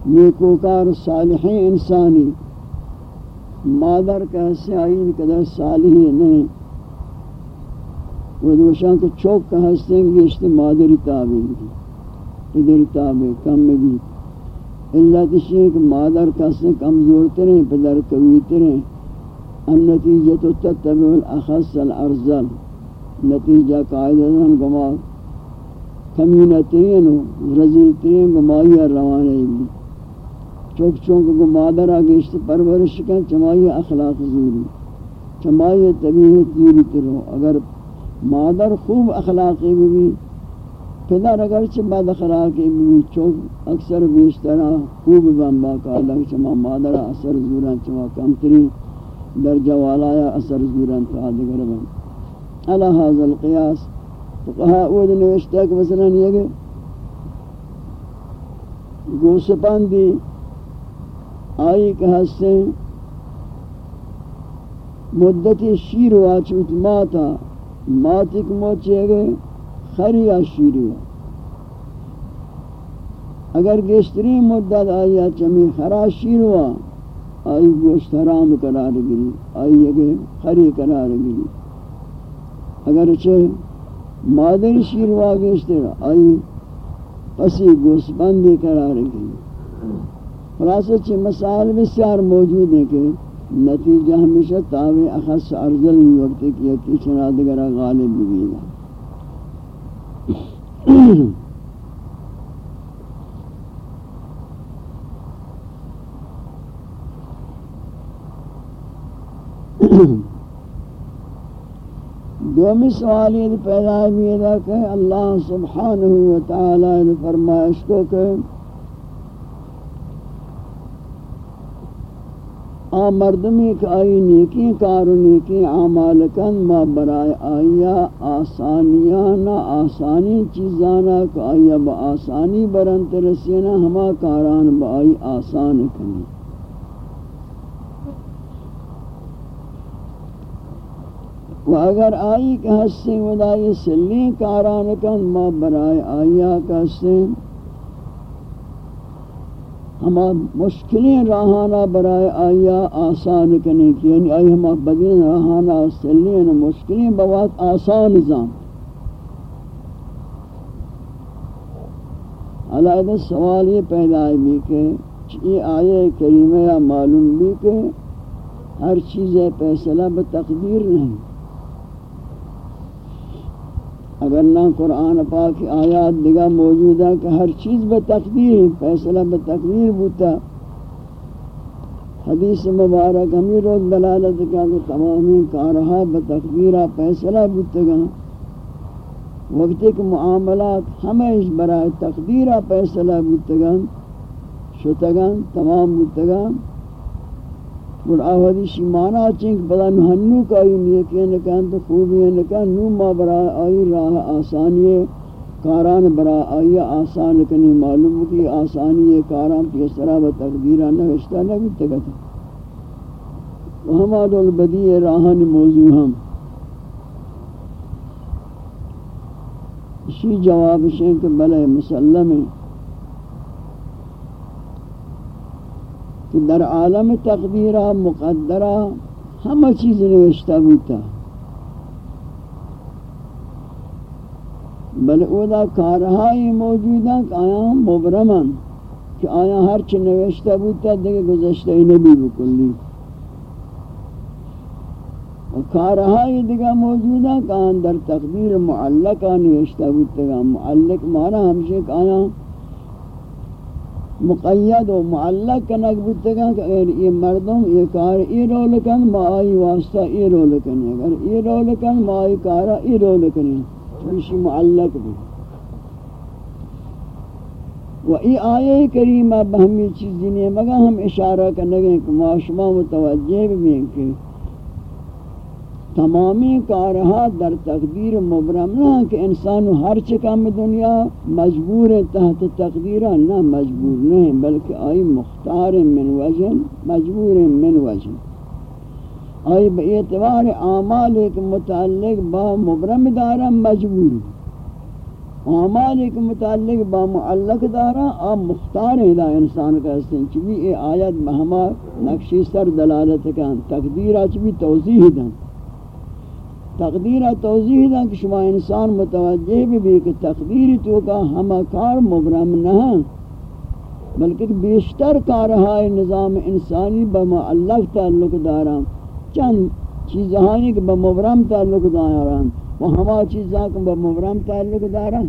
نیکوکار صالحی انسانی۔ مادر کیسے آئی قدر صالحی نہیں۔ وہ دوشان کے چوک کا ہستیں گے اشتے مادری تابع ادھر تابع کم میں بھی۔ اللہ تشیئے کہ مادر کسے کمزور تریں پدر قوی تریں النتیجہ تو تتبع الاخص الارزل نتیجہ قائدتاً گما کمینہ ترین و رضی ترین گمائی بھی چوک چونک کو مادر آگے اشت پرورش کن چمائی اخلاق زوری چمائی طبیعت زوری ترو اگر مادر خوب اخلاقی بھی پدر اگر چھ اخلاقی بھی چوک اکثر بیشتر خوب بمبا کا چما مادر اثر زوران چما کمتری درجہ والایا اثر زوران تو آدھگر بن علا حاضر القیاس. تو اود نوشتہ کہ مثلا یہ کہ گوسپاندی آئی کہ ہستے مدتی شیر واچوت ماتا ماتی کو موچے گئے خریا شیر ہوا۔ اگر گشتری مدت آئی چمی خرا شیر ہوا، آئی گوشت حرام قرار گری، آئی اگر خری قرار گری۔ اگر چھے مادر شیر ہوا گشتر، آئی پسی گوشت بندی قرار گری۔ خلاصہ چھ مسائل بسیار موجود ہیں کہ نتیجہ ہمیشہ تاوی اخص ارزل ہی وقت کی یکی چنا دگرہ غالب بھی گا دومی سوال یہ پیدا ہے کہ اللہ سبحانہ وتعالی نے فرمائش کو کہ آ مردمی کہ آئی نیکی کارو نیکی عمال کن ما برائے آیا آسانیانا آسانی چیزانا کہ آیا با آسانی برنت رسینا ہما کاران با آئی آسان کنی۔ و اگر آئی کہ ہستے ودائی سلی کاران کن ما برائے آیا کہ ہستے ہما مشکلیں راہانا برائے آیا آسان کرنے کی یعنی آئی ہما بدین راہانا سلین مشکلیں بوات آسان زام علیہ سوال یہ پیدا ہے بھی کہ یہ آئے کریمہ یا معلوم بھی کہ ہر چیز فیصلہ بتقدیر نہیں۔ اگر نہ قرآن پاک آیات دیگا موجود ہے کہ ہر چیز بتقدیر فیصلہ بتقدیر بوتا۔ حدیث مبارک ہمیں روز دلالت کیا کہ تمامی کارہا بتقدیرہ فیصلہ بتگا وقت ایک معاملات ہمیش برائے تقدیرہ فیصلہ بتگا شتگان تمام بتگا اور آوازی شیمانا چنک بلا نحنو کا آئی نیکی نکان تو خوبی نکان نو ما برائے آئی راہ آسانی کاران برا آئی آسان کنی معلوم کی آسانی کاران پی سرا و تقدیران نوشتا نبی تگتا۔ وہماد البدی راہن موضوع ہم۔ اسی جواب شنک بلے مسلم ہے کہ در عالم تقدیرہ مقدرہ ہم چیز نوشتا بوتا بل اودا کارہائی موجودہ کہ آیا مبرمن کہ آیا ہر چی نوشتا بوتا دیکھ گزشتہ نبی بکلی کارہائی دیگا موجودہ کہ آیا در تقدیر معلقہ نوشتا بوتا معلق مانا ہمشہ کہ آیا مقید و معلق کنک بودتگا کہ اگر یہ مردم یہ کار ای رول کن، ما آئی واسطہ ای رول کنی اگر ای رول کن، ما آئی کارا ای رول کنی چونشی معلق بھی و ای آیے کریمہ بہمی چیزی نہیں مگا ہم اشارہ کرنے گئے کہ معاشمہ متوجہ بھی ہیں کہ تمامی کارہا در تقدیر مبرم نہ کہ انسان ہر چکم دنیا مجبور تحت تقدیرہ نہ مجبور نہیں بلکہ آئی مختار من وجن، مجبور من وجن. آئی با اعتبار اعمال ایک متعلق با مبرم دارا مجبور. اعمال ایک متعلق با معلق دارا آ مختار دا انسان کا حسن چبی اے آیت مہما نقشی سر دلالت کان تقدیرہ چبی توضیح دن. تقدیر توضیح دا کہ شما انسان متوجہ بھی بھی کہ تقدیر تو کا ہمہ کار مبرم نہ بلکہ بیشتر کارہائے نظام انسانی بمعلق تعلق دارا چند چیزہانی کہ بمبرم تعلق دارا وہ ہما چیزاں کہ بمبرم تعلق دارا